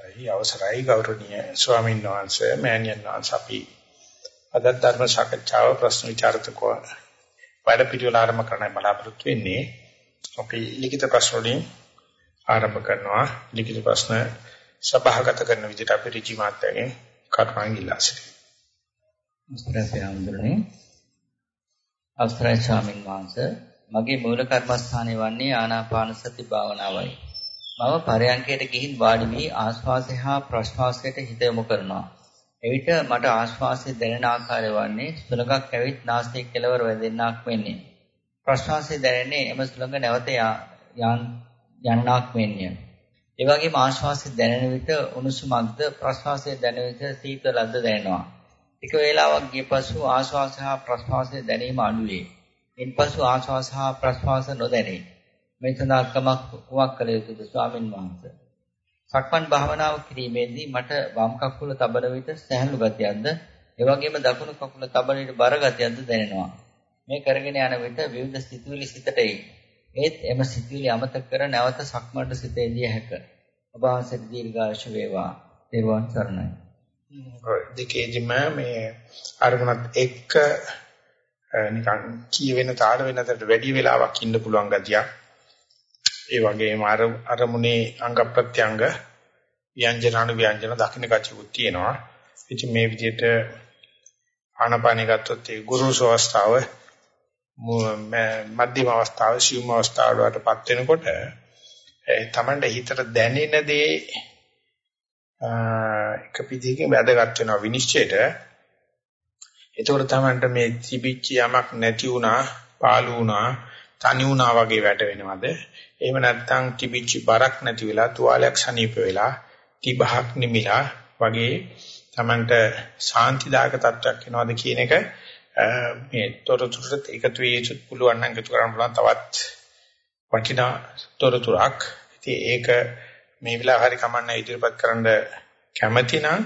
අවසරයි. අවසරයි ගෞරවනීය ස්වාමීන් වහන්සේ මෑණියන් වහන්සේ. අපි අද ධර්ම සාකච්ඡාව ප්‍රශ්න විචාරතකව වැඩ පිළිවෙල ආරම්භ කරන්න බලාපොරොත්තු වෙන්නේ. අපි ලිඛිත ප්‍රශ්න වලින් ආරම්භ කරනවා. ලිඛිත ප්‍රශ්න සභාගත කරන විදිහට අපි ඍජු මාත්‍යයෙන් කර්මයන් ඉල්ලා සිටිනවා අවසරයි ආමඳුරනේ අවසරයි ස්වාමීන් වහන්සේ. මගේ මූල කර්මස්ථානය වන්නේ ආනාපාන සති භාවනාවයි. මම පරයන්කයට ගිහින් වාඩි වී ආශ්වාසය හා ප්‍රශ්වාසයට හිත යොමු කරනවා. එවිට මට ආශ්වාසය දැනෙන ආකාරය වන්නේ සුලඟක් ඇවිත් නාසයේ කෙළවර වැදෙන්නක් වෙන්නේ. ප්‍රශ්වාසය දැනෙන්නේ එම සුලඟ නැවත යන්නක් වෙන්නේ. ඒ වගේම ආශ්වාසය දැනෙන විට උණුසුමක්ද ප්‍රශ්වාසය දැනෙන විට සීතලක්ද දැනෙනවා. එක වේලාවක් ගිය පසු ආශ්වාස හා ප්‍රශ්වාසය දැනීම අඩු වේ. ඉන්පසු ආශ්වාස හා ප්‍රශ්වාස නොදැනේ. මේ සඳහා කමක් කුමක් කළ යුතුද ස්වාමින් වහන්සේ? සක්මන් භාවනාව කිරීමේදී මට වම් කකුල තබන විට සැහැල්ලු ගතියක්ද, ඒ වගේම දකුණු කකුල තබන විට බර ගතියක්ද දැනෙනවා. මේ කරගෙන යන විට විවිධ සිතුවිලි සිතට එයි. ඒත් එම සිතුවිලි අමතක කර නැවත සක්මන්ට සිතේදී හැක. ඔබ වහන්සේට දීර්ඝායුෂ වේවා. දේවාන් සරණයි. දෙකේදිම මේ අරමුණත් එක්ක නිකන් කියවෙන තාල වෙනතට වැඩි වෙලාවක් ඉන්න පුළුවන් ගතියක් ඒ වගේම අර අරමුණේ අංග ප්‍රත්‍යංග ව්‍යංජන අනු ව්‍යංජන දකින්න කචුත් තියෙනවා. ඉතින් මේ විදිහට ආනපානිය ගත්තොත් ඒ ගුරුසු අවස්ථාව මධ්‍යම අවස්ථාව සියුම් අවස්ථාව වලටපත් වෙනකොට ඒ තමන්ට හිතට දැනෙන දේ එක පිටියකින් වැදගත් වෙනවා විනිශ්චයට. එතකොට තමන්ට මේ තිබිච්ච යමක් නැති වුණා, පාළු වුණා, තනි වුණා වගේ වැටෙනවද? එහෙම නැත්නම් තිබිච්ච බරක් නැති වෙලා තුවාලයක් සනීප වෙලා තිබහක් නිමිලා වගේ Tamanට සාන්තිදායක තත්ත්වයක් එනවද කියන එක මේ තොරතුරට එකතු වෙ යුතු පුළුවන් නම් එකතු කරන්න පුළුවන් තවත් වටිනා තොරතුරක්. ඉතින් ඒක මේ වෙලාව හරි කමන්න ඉදිරිපත් කරන්න කැමැති නම්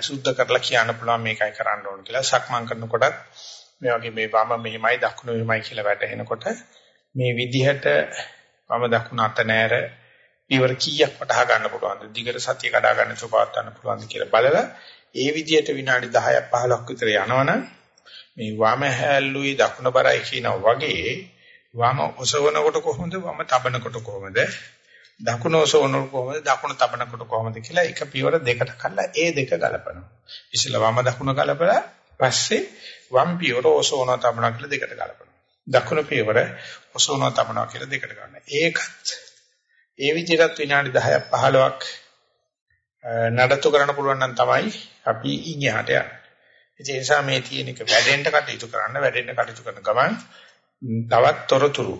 සුද්ධ කරලා කියන්න පුළුවන් මේකයි කරන්න ඕන කියලා. සක්මන් කරනකොටත් මේ වගේ මේ වම මෙහිමයි දකුණ මෙහිමයි කියලා වැටෙනකොට මේ විදිහට වම දකුණ අත නෑර ඊවර කීයක් වටහා ගන්න පුළුවන්ද? දිගට සතිය කඩා ගන්න සුපාත් ගන්න පුළුවන්ද කියලා බලලා ඒ විදිහට විනාඩි 10ක් 15ක් විතර යනවනම් මේ වම හැල්ලුයි දකුණ බරයි කියනවා වගේ වම ඔසවනකොට කොහොමද? වම තබනකොට කොහොමද? දකුණ ඔසවනකොට කොහොමද? දකුණ තබනකොට කොහොමද කියලා එක පියවර දෙකට කළා ඒ දෙක ගලපනවා. ඉතින් වම දකුණ ගලපලා පස්සේ වම් පියවර ඔසවනවා තබනවා කියලා දෙකට ගලපනවා දකුණු පියවර ඔසවනවා තබනවා කියලා දෙකට ගන්න. ඒකත් ඒ විදිහට විනාඩි 10ක් 15ක් නඩත්තු කරන්න පුළුවන් නම් තමයි අපි ඉන්හිහට යන්නේ. ඒ නිසා මේ තියෙන එක වැඩෙන්න කටයුතු කරන්න වැඩෙන්න කටයුතු කරන ගමන් තවත් තොරතුරු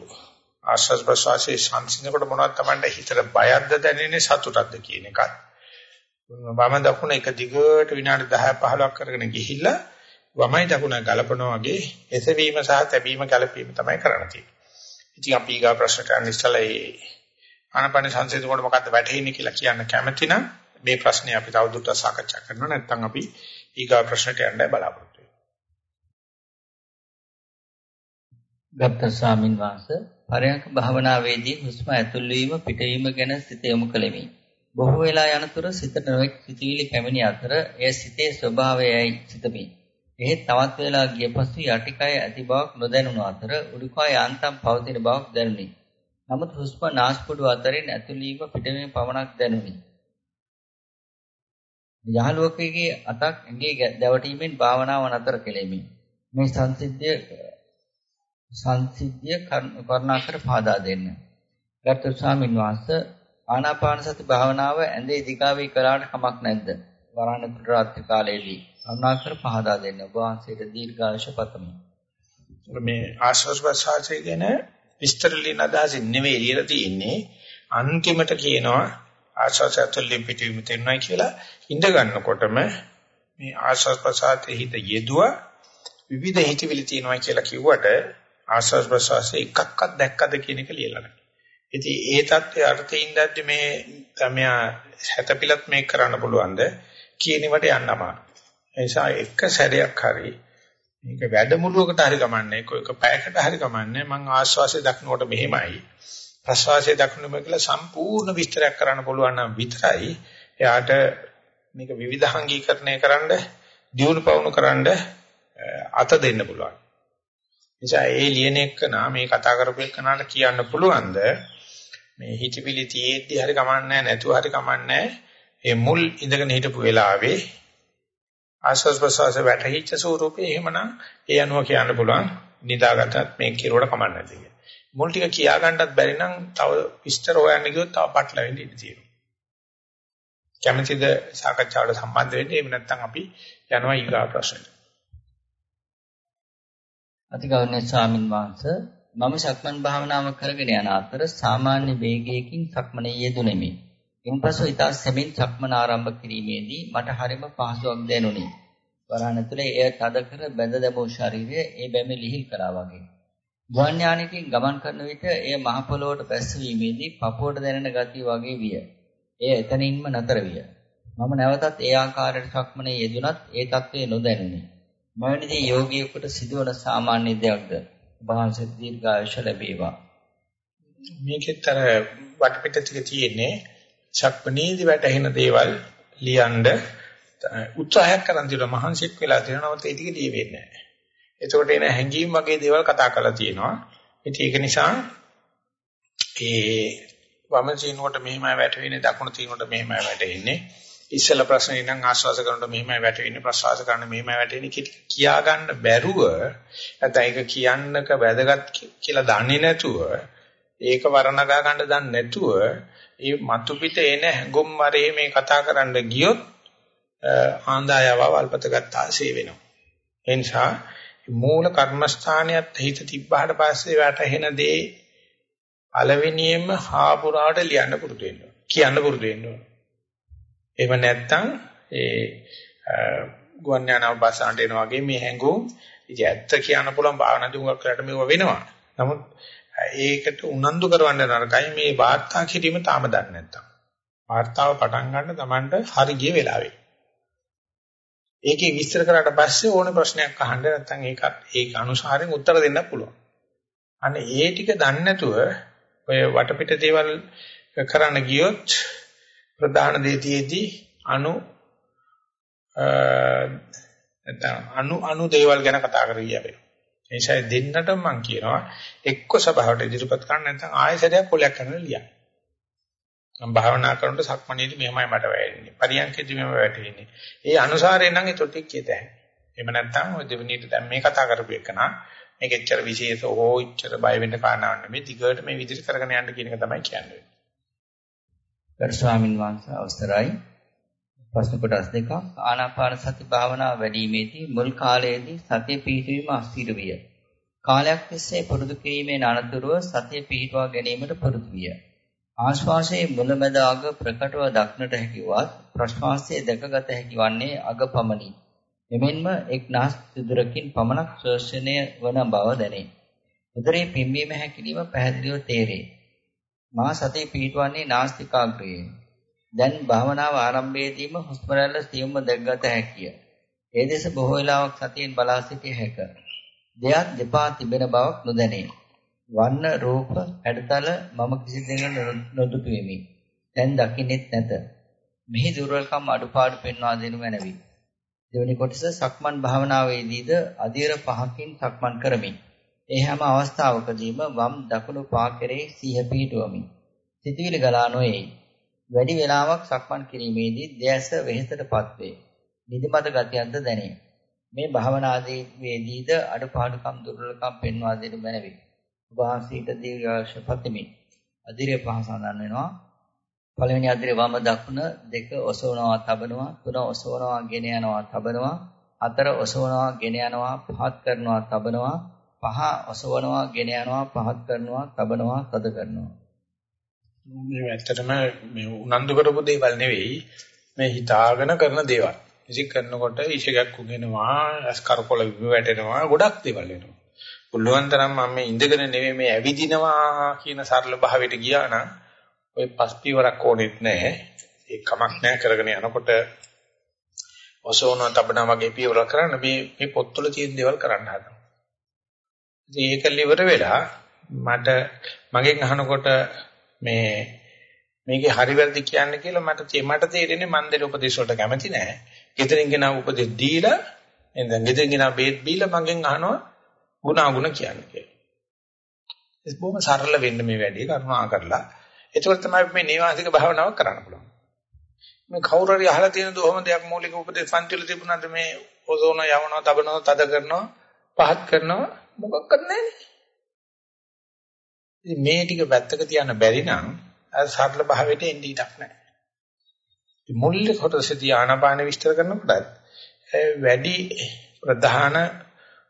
ආශ්වාස ප්‍රශ්වාසයේ සංසිඳනකොට මොනවද Tamanට හිතට බයක්ද දැනෙන්නේ සතුටක්ද කියන එකත්. වම දකුණ එක දිගට විනාඩි 10 15ක් කරගෙන ගිහිල්ලා වමයි දකුණ ගලපනවා වගේ එසවීම සහ තැබීම ගැලපීම තමයි කරන්න තියෙන්නේ. ඉතින් අපි ඊගා ප්‍රශ්න කරන්න ඉස්සලා ඒ ආනපන සංසිඳනකොට මොකද්ද වැටහෙන්නේ කියලා කියන්න කැමති නම් මේ ප්‍රශ්නේ අපි තවදුරටත් සාකච්ඡා කරනවා නැත්නම් අපි ඊගා ප්‍රශ්නට යන්න බලාපොරොත්තු වෙනවා. ගබ්ත ස්වාමින් වහන්සේ පරයන්ක භාවනාවේදී හුස්ම ඇතුල් වීම පිටවීම ගැන සිත යොමු කළෙමි. බොහෝ වෙලා යනතුරු සිතට නොඑක් සිතිවිලි පැමිණි අතර එය සිතේ ස්වභාවයයි සිතමි. එහෙත් තවත් වේලා ගිය පසු යටිකය ඇති බවක් නොදැනුණු අතර උඩුකය යාන්තම් පවතින බවක් දැනුනි. නමුත් හුස්ම නාස්පුඩු අතරින් ඇතුළීම පිටවීම පමණක් දැනුනි. යහළුවෙකුගේ අතක් ඇඟේ දැවටීමෙන් භාවනාව නතර කෙලෙමි. මේ සංසිද්ධිය සංසිද්ධිය කරුණාකර පාදා දෙන්න. ගරුතර ස්වාමීන් වහන්සේ ආනාපාන සති භාවනාව ඇඳේ දිගාවී කළාට කමක් නැද්ද? වරණ රාත්‍රී කාලයේදී කරුණාකර පහදා දෙන්න. ඔබ වහන්සේට දීර්ඝායුෂ පතමි. මේ ආශ්වාස ප්‍රශ්වාසය ගැන විස්තර ලියන අදහසින් නෙවෙයි ලියලා තියෙන්නේ. අන්තිමට කියනවා ආශ්වාසයතුලින් පිටවීම තේරුණා කියලා ඉඳ ගන්නකොටම මේ ආශ්වාස ප්‍රශ්වාසයේ හිත යෙදුවා විවිධ හිතවිලි තියෙනවා කියලා කිව්වට ආශ්වාස ප්‍රශ්වාසයේ එකක්වත් දැක්කද කියන එක ලියලා නැහැ. ඉතින් ඒ தත්ත්වයේ අර්ථයෙන් දැද්දි මේ තමයි හැතපිලත් මේක කරන්න පුළුවන්ද කියනවට යන්න අමාරුයි. ඒ නිසා එක සැරයක් හරි මේක වැඩමුළුවකට හරි කමන්නේ කොයික පැයකට හරි කමන්නේ මං ආශ්වාසය දක්නකොට මෙහෙමයි. ප්‍රසවාසයේ දක්නම කියලා සම්පූර්ණ විස්තරයක් කරන්න පුළුවන් නම් විතරයි. එයාට මේක විවිධාංගීකරණය කරන්න දියුණු පවුණු කරන්න අත දෙන්න පුළුවන්. නිසා ඒ ලියන එක්කන මේ කතා කරපු එක්කනට කියන්න පුළුවන්ද? මේ හිතවිලි තියෙද්දි හරි කමන්නේ නැතුව හරි කමන්නේ ඒ මුල් ඉඳගෙන හිටපු වෙලාවේ ආස්වාස් ප්‍රසවාස වැටහිච්ච ස්වරූපේ එහෙමනම් ඒ අනුව කියන්න පුළුවන් නිදාගත්තත් මේ කිරුවට කමන්නේ නැති කියලා. මුල් ටික කියා ගන්නත් බැරි නම් තව විස්තර හොයන්න ගියොත් තව පටලවෙන්න ඉඩ තියෙනවා. කැමැතිද සාකච්ඡාවට සම්බන්ධ වෙන්න? එහෙම නැත්නම් අපි යනවා ඊගා ප්‍රශ්නෙට. අතිගෞරවනීය ස්වාමින් වහන්සේ මම සක්මන් භාවනාව කරගෙන යන අතර සාමාන්‍ය වේගයකින් සක්මනේ යෙදුණෙමි. ඉන්පසු ඊට සෙමින් සක්මන ආරම්භ කිරීමේදී මට හරිම පහසුවක් දැනුනි. වරහන් ඇතුලේ එය තද කර බැඳ දැමූ ශරීරය ඒ බැමි ලිහිල් කරා වගේ. ගුවන් යානයකින් ගමන් කරන විට එය මහ පොළොවට බැස්සීමේදී පපුවට දැනෙන ගතිය වගේ විය. එය එතනින්ම නතර විය. මම නැවතත් ඒ ආකාරයට සක්මනේ යෙදුනත් ඒ తත්වය නොදැනුනි. මෙවැනිදී යෝගියෙකුට සිදුවන සාමාන්‍ය දෙයක්ද? වහන්සේ දීර්ඝායුෂ ලැබේවා. මේකෙත් අර වටපිට ටික තියෙන්නේ සක්මනේදී වැටහෙන දේවල් ලියනද උත්සාහයක් කරන් දිනවා මහන්සියක් වෙලා තියෙනවා ඒ ටික ලියෙන්නේ නැහැ. එතකොට එන හැංගීම් වගේ දේවල් කතා කරලා තියෙනවා. ඉතින් ඒක නිසා ඒ වම චීනුවට මෙහෙමයි වැටෙන්නේ දකුණු චීනුවට මෙහෙමයි වැටෙන්නේ. ඉස්සෙල්ලා ප්‍රශ්නේ නම් ආශ්වාස කරනකොට මෙහෙමයි වැටෙන්නේ ප්‍රශ්වාස කරන මෙහෙමයි වැටෙන්නේ කියා ගන්න බැරුව නැත්නම් ඒක කියන්නක වැදගත් කියලා දන්නේ නැතුව ඒක වර්ණගා ගන්න දන්නේ නැතුව ඒ මතු පිට එන හැඟුම් වරේ මේ කතා කරන්න ගියොත් ආන්දායව වල්පත ගත්තාසේ වෙනවා. ඒ නිසා මූල කර්මස්ථානියත් හිත තිබ්බාට පස්සේ වැටහෙන දේ පළවෙනියෙන්ම හාපුරාට ලියන්න පුරුදු වෙන්න කියන්න පුරුදු වෙන්න ඕන. එහෙම නැත්නම් ඒ ගුවන් යානාව බසන්ට එන වගේ මේ හැඟුම් ඉතින් ඇත්ත කියන්න පුළුවන් භාවනා දුඟක් කරලා මේව වෙනවා. නමුත් ඒකට උනන්දු කරවන්න නරකයි මේ වාර්තා කිරීම තාම දන්නේ නැත්තම්. වාර්තාව පටන් ගන්න Tamanට හරි ගිය වෙලාවේ. ඒකේ විස්තර කරාට පස්සේ ඕන ප්‍රශ්නයක් අහන්න නැත්නම් ඒක ඒක අනුසාරයෙන් උත්තර දෙන්න පුළුවන්. අන්න ඒ ටික දන්නේ නැතුව ඔය වටපිට දේවල් කරන්න ගියොත් ප්‍රධාන දේතියේදී අනු නැත්නම් අනු අනු දේවල් ගැන කතා කරගිය වෙනවා. ඒ නිසා දෙන්නට මම කියනවා එක්ක සභාවට ඉදිරිපත් කරන්න නැත්නම් ආයෙසරයක් කොලයක් කරන්න ලියන්න. මම භාවනා කරනකොට සක්මණේදී මෙහෙමයි මට වැටෙන්නේ. පරියන්කේදී මෙහෙම වැටෙන්නේ. ඒ අනුසාරයෙන් නම් ඒ තොටි කියත හැකියි. එහෙම නැත්නම් ඔය දෙවෙනියට දැන් මේ කතා කරපු එකන මේක එච්චර විශේෂ හෝ එච්චර බය වෙන්න කාරණාවක් නෙමෙයි. දිගට මේ විදිහට කරගෙන යන්න කියන එක තමයි කියන්නේ. ගරු ස්වාමින් වහන්සේ අවසරයි. ප්‍රශ්න කොටස් දෙකක් ආනාපාන සති භාවනාව වැඩිීමේදී මුල් කාලයේදී සතිය පිහිටවීම අස්තිර විය. කාලයක් තිස්සේ පුරුදු කිරීමේ අනතුරුව සතිය පිහිටවා ගැනීමට පුරුදු විය. ආශ්වාසයේ මුලැමැද අග ප්‍රකටව දක්නට හැකිවත් ප්‍රශ්වාසයේ දැකගත හැකි වන්නේ අග පමණි. එමෙන්ම එක් නාස් සිදුරකින් පමණක් ශ්වසනය වන බව දැනේ. උදරේ පිම්බීම හැකිලිම පැහැදිලිව තේරේ. මා සතිය පිහිටවන්නේ නාස්තිකාග්‍රයේ. දැන් භාවනාව ආරම්භයේදීම හුස්ම රැල්ල සියුම්ව දැක්ගත හැකිය. ඒ දෙස බොහෝ වෙලාවක් සතියෙන් බලා සිටිය හැක. දෙයක් දෙපා තිබෙන බවක් නොදැනේ. වන්න රූප හැඩතල මම කිසි දෙයකට නොදුටු වෙමි. දැන් දකින්නෙත් නැත. මෙහි දුර්වලකම් අඩුපාඩු පෙන්වා දෙනු මැනවි. දෙවැනි කොටස සක්මන් භාවනාවේදීද අධීර පහකින් සක්මන් කරමි. ඒ හැම අවස්ථාවකදීම වම් දකුණු පා කෙරේ සිහ පිහිටුවමි. සිතවිලි ගලා නොයයි. වැඩි වේලාවක් සක්මන් කිරීමේදී දැස වෙහෙසටපත් වේ. නිදිමත ගතියක්ද දැනේ. මේ භාවනාදී වේදීද අඩපාඩුකම් දුර්වලකම් පෙන්වා දෙනු මැනවි. වහන්සේට දීර්ඝාෂ පතමි. අදිරිය පහ සඳහන් වෙනවා. පළවෙනි අදිරිය වම දකුණ දෙක ඔසවනවා තබනවා තුන ඔසවනවා ගෙන යනවා තබනවා හතර ඔසවනවා ගෙන යනවා පහත් කරනවා තබනවා පහ ඔසවනවා ගෙන යනවා පහත් කරනවා තබනවා තද කරනවා මේ ඇත්තටම මේ උනන්දු කරපු දේවල් නෙවෙයි මේ හිතාගෙන කරන දේවල්. ඉතින් කරනකොට ඉෂයක් උගෙනවා, අස්කරකොල වැටෙනවා, ගොඩක් දේවල් වෙනවා. පුළුවන් තරම් මම මේ ඉඳගෙන නෙවෙයි මේ ඇවිදිනවා කියන සරල භාවයට ගියා නම් ඔය පස් පියවරක් ඕනෙත් නැහැ. ඒ කමක් නැහැ කරගෙන යනකොට ඔසෝන තබන වගේ පියවර කරන්න මේ මේ පොත්වල තියෙන දේවල් කරන්න හදනවා. ඉතින් ඒක liver වෙලා මට මගෙන් අහනකොට මේ මේකේ හරි වැරදි කියන්න කියලා මට මට තේරෙන්නේ මන් දෙන උපදේශ වලට කැමති නෑ. ගෙදරින් ගෙන උපදෙස් දීලා එතෙන් ගෙදරින් ගෙන බේත් බීලා මගෙන් අහනවා ගුණාගුණ කියන්නේ කියලා. ඒක බොහොම සරල වෙන්න මේ වැඩේ කරුණා කරලා. ඒකෝර තමයි මේ නේවාසික භාවනාවක් කරන්න පුළුවන්. මේ කවුරු හරි අහලා තියෙන දොහම දෙයක් මූලික උපදේශ පන්තිවල තිබුණාද මේ ඔසෝන යවනවා, තබනවා, තද කරනවා, පහත් කරනවා මොකක්වත් නැහැ. ඉතින් මේ ටික වැත්තක තියන්න බැරි නම් අර සරල භාවයට එන්නේ ඉඩක් නැහැ. මුල්ලේ කොටසදී ආනාපාන විස්තර කරනකොට වැඩි ප්‍රධාන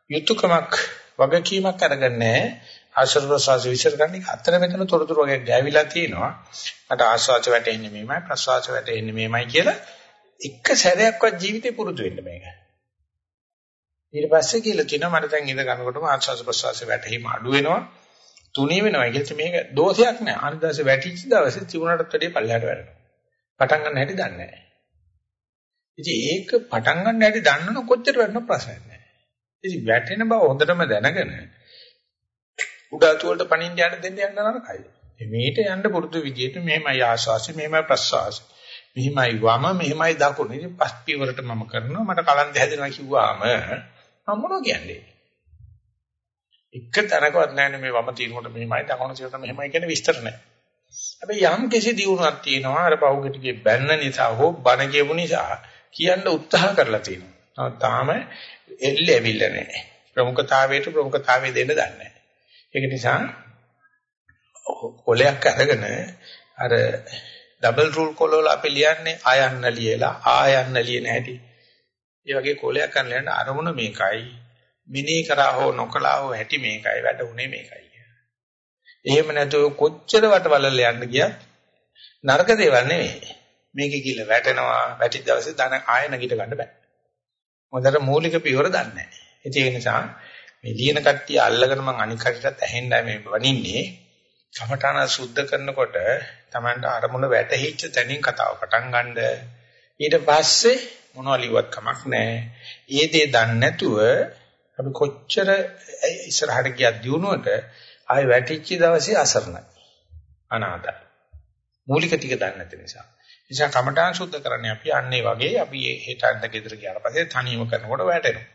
යුතුයකමක් වගකීමක් අරගන්නේ ආශ්‍රව ප්‍රසවාස විස්තර කරන එක අතර මෙතන තොරතුරු වගේ ගෑවිලා තියෙනවා. මට ආශ්වාස වැටෙන්නේ මේමයි ප්‍රශ්වාස වැටෙන්නේ මේමයි කියලා එක සැරයක්වත් ජීවිතේ පුරුදු වෙන්න මේක. ඊට පස්සේ කියලා කියනවා මට දැන් ඉඳ ගන්නකොටම ආශ්වාස ප්‍රශ්වාස වැටීම අඩු වෙනවා. තුනී වෙනවා කියලා මේක දෝෂයක් නෑ. අනිත් දවසේ වැටිච්ච දවසේ තිබුණාටත් වැඩිය පල්ලෙහාට වැටෙනවා. පටන් ගන්න හැටි දන්නේ නැහැ. ඉතින් ඒක පටන් ගන්න හැටි දන්නන කොච්චර වෙන්න ප්‍රශ්නයක් නැහැ. ඉතින් වැටෙන බව හොඳටම දැනගෙන උඩාතු වලට පණින්න යන්න දෙන්න යන්න නරකයි. මේට යන්න පුරුදු විදියට මෙහෙමයි ආශාසි මෙහෙමයි ප්‍රසවාසි. මෙහෙමයි වම මෙහෙමයි දකුණ. ඉතින් පස් පියවරට මම කරනවා මට කලන්ත හැදෙනවා කිව්වාම මම මොනවද කියන්නේ? එක තැනකවත් නැහැ මේ වම తీනකොට මෙහෙමයි දකුණ తీනකොට මෙහෙමයි කියන විස්තර නැහැ. හැබැයි යම් කිසි දියුණුවක් තියෙනවා අර පෞගටිකේ බැන්න නිසා හෝ බණ කියපු නිසා කියන්න උත්සාහ කරලා තියෙනවා. තාම එල්ල ඇවිල්ල නැහැ. ප්‍රමුඛතාවයට ප්‍රමුඛතාවය දෙන්න දන්නේ නැහැ. ඒක නිසා කොලයක් අරගෙන අර ඩබල් රූල් කොලවල අපි ලියන්නේ ආයන්න ලියලා ආයන්න ලියන හැටි. ඒ වගේ කොලයක් අරන් ලියන්න අරමුණ මේකයි. මිනී කරා හෝ නොකලා හෝ හැටි මේකයි වැඩ උනේ මේකයි. එහෙම නැතුව කොච්චර වටවලල්ල යන්න ගියත් නරක දේවල් නෙවෙයි. මේකේ කිල්ල වැටෙනවා වැටි දවසේ ධන ආය නැගිට ගන්න බෑ. මොකද මූලික පියවර දන්නේ නැහැ. ඒ නිසා මේ ලියන කට්ටිය අල්ලගෙන මං අනික් කට්ටියටත් ඇහෙන්නයි මේ වනින්නේ. කමඨාන සුද්ධ කරනකොට Tamanට අරමුණ වැටහිච්ච තැනින් කතාව පටන් ගන්නද ඊට පස්සේ මොනවා ලිව්වත් කමක් නැහැ. ඒ දේ දන්නේ නැතුව අපි කොච්චර ඉස්සරහට ගියත් දිනුවට ආයෙ වැටිච්ච දවසේ අසරණයි. අනාථයි. මූලික ටික දන්නේ නැති නිසා. නිසා කමඨාන් සුද්ධ කරන්නේ අපි අන්නේ වගේ අපි හෙටන්ට ගෙදර ගියාට පස්සේ තනියම කරනකොට වැටෙනවා.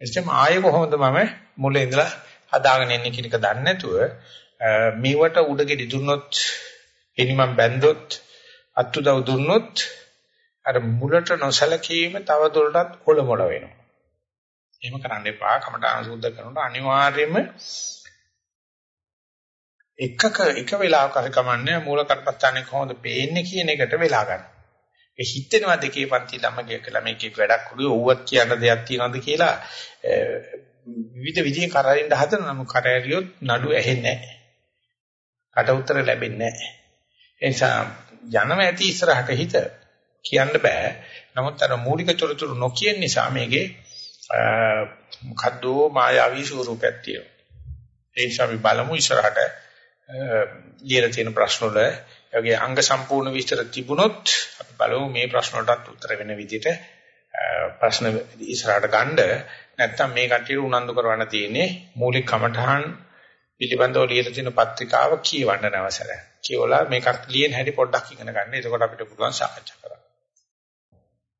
එච්චම ආයෙ කොහොමද මම මුලින් ඉඳලා හදාගෙන ඉන්නේ කියන එක දන්නේ නැතුව මේවට උඩගෙඩි දුන්නොත් එනිමන් බැන්දොත් අත්උදව් දුන්නොත් අර මුලට නොසලකීම තව දුරටත් කොළමොළ වෙනවා. එහෙම කරන්න එපා. කමඨාන සුද්ධ කරනකොට අනිවාර්යයෙන්ම එකක එක වෙලාවක හරි කමන්නේ මූල කර්පස්ථානේ කොහොමද පේන්නේ කියන එකට වෙලා ගන්න. ඒ හිතෙනවා දෙකේ පන්ති ළමගේ ළමයිකෙක් වැඩක් කරුවේ ඕවත් කියන දෙයක් තියනවද කියලා විවිධ විදිහේ කරරින්න හදන නම් කරහැරියොත් නඩු ඇහෙන්නේ නැහැ. කට උතර ලැබෙන්නේ නැහැ. ඒ නිසා යනම ඇති ඉස්සරහට හිත කියන්න බෑ. නමුත් අර මූලික තොරතුරු නොකියන නිසා මේකේ මොකද්ද මායාවී ස්වරූපයක් තියෙනවා. ඒ නිසා අපි බලමු ඉස්සරහට ලියලා තියෙන ප්‍රශ්න වල යගේ අංග සම්පූර්ණ විස්තර තිබුණොත් අපි බලමු මේ ප්‍රශ්න වලටත් උත්තර වෙන විදිහට ප්‍රශ්න ඉස්සරහට ගන්න නැත්නම් මේ කටියට උනන්දු කරවන්න තියෙන්නේ මූලික කමඨහන් පිළිබඳව ලියලා තියෙන පත්‍රිකාව කියවන්න අවසරයි. කියවලා මේකත් ලියන හැටි පොඩ්ඩක් ඉගෙන ගන්න. එතකොට අපිට පුළුවන් සාකච්ඡා කරන්න.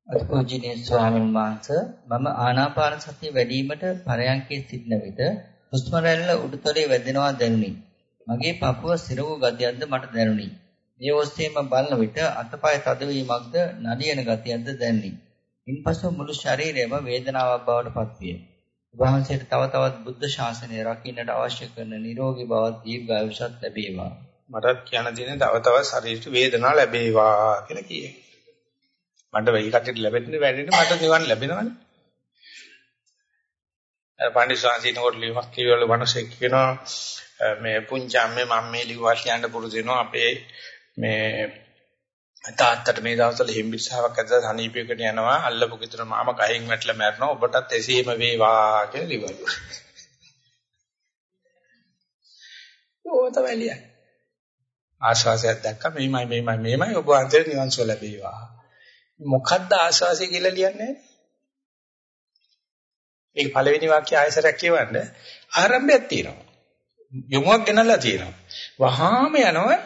අත්පෝජිනේ ස්වාමීන් වහන්සේ මම ආනාපාන සතිය වැඩිවීමට පරයන්කේ සිටින විට හුස්ම රැල්ල උඩුතලයේ වැදෙනවා දැනුනි. මගේ පපුව සිර වූ ගතියක්ද මට දැනුනි. මේ ඔස්සේම බලන විට අතපය තදවීමක්ද නලියන ගතියක්ද දැනුනි. ඉන්පසු මුළු ශරීරයම වේදනාවක් බවට පත්විය. වහන්සේට තව තවත් බුද්ධ ශාසනය රකින්නට අවශ්‍ය කරන නිරෝගී බවත් දීර්ඝායුෂත් ලැබේවා. මටත් කියන්න තියෙන තව තවත් ශරීරයට වේදනාව ලැබේවා කියලා කියේ. මට වෙයි කටට ලැබෙන්නේ වැඩිනේ මට නිවන් ලැබෙනවනේ. අර පඬිස්සාන්සිනකොට ලියමක් කියවල වනසෙක් කියනවා මේ පුංචාම්මේ මම මේ ලිව්වා කියන්න පුරුදු වෙනවා අපේ මේ තාත්තට මේ දවස්වල හිම්බිස්සාවක් ඇද්දා සනීපයකට යනවා අල්ලපු ගෙදර මාම කහින් වැටලා මැරෙනවා ඔබටත් එසේම වේවා කියලා ලිව්වලු. ඕව තමයි ලියන්නේ. ආශාසයක් දැක්ක මෙහිමයි මෙහිමයි මෙහිමයි ඔබ අන්තිම නිවන් සුව ලැබේවා. මොකද්ද ආශාසය කියලා ලියන්නේ? මේක පළවෙනි වාක්‍ය ආයසරයක් කියවන්න ආරම්භයක් තියෙනවා. යොමුවක් ගෙනල්ලා තියෙනවා. වහාම යනවා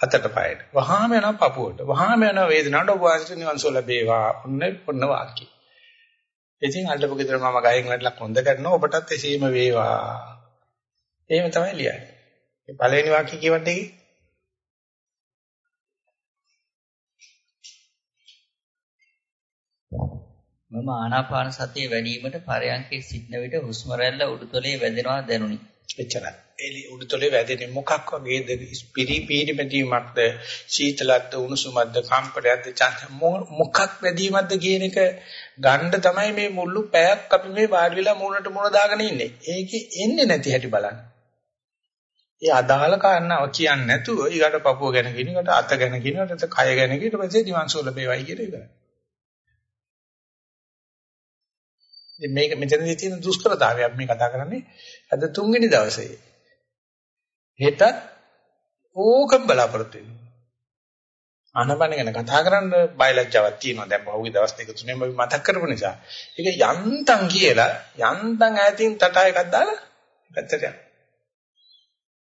අතට පයට. වහාම යනවා පපුවට. වහාම යනවා වේදනාවට ඔබ වාසිත නිවන්සෝ ලැබේවා. ඔන්න ඔන්න වාක්‍ය. ඉතින් අල්ලපු ගෙදර මම ගහෙන් වැටලා කොන්ද කරනවා ඔබටත් එසේම වේවා. එහෙම තමයි ලියන්නේ. මේ පළවෙනි වාක්‍ය කියවන්නේ මම ආනාපාන සතිය වැඩිවීමට පරයන්කේ සිටන විට හුස්ම රැල්ල උඩුතලයේ වැදෙනවා දැනුනි. එච්චරයි. එලි උඩුතලයේ වැදෙන්නේ මොකක් වගේද? ස්පිරි පීඩි බැඳීමක්ද, සීතලක්ද, උණුසුමක්ද, කම්පනයක්ද, මොකක් බැඳීමක්ද කියන එක ගන්න තමයි මේ මුළු පැයක් අපි මේ වාඩි වෙලා මූණට මූණ දාගෙන ඉන්නේ. ඒකේ එන්නේ නැති හැටි බලන්න. ඒ අදාළ කාරණාව කියන්නේ නැතුව ඊකට පපුව ගැන කියනකට අත ගැන කියනකට කය ගැන කියනකට පස්සේ දිවංශවල බේවයි කියලා ඉවරයි. ඉතින් මේක මෙතනදී තියෙන දුෂ්කරතාවය අපි මේ කතා කරන්නේ අද තුන්වෙනි දවසේ. හෙටත් ඕකම බලාපොරොත්තු වෙනවා. ආනපන ගැන කතා කරන්න බයලජ්ජාවක් තියෙනවා. දැන් පහුගිය දවස් දෙක තුනෙම අපි මතක් කරපු නිසා. ඒක යන්තම් කියලා යන්තම් ඈතින් තටා එකක් දාලා පැත්තට යනවා.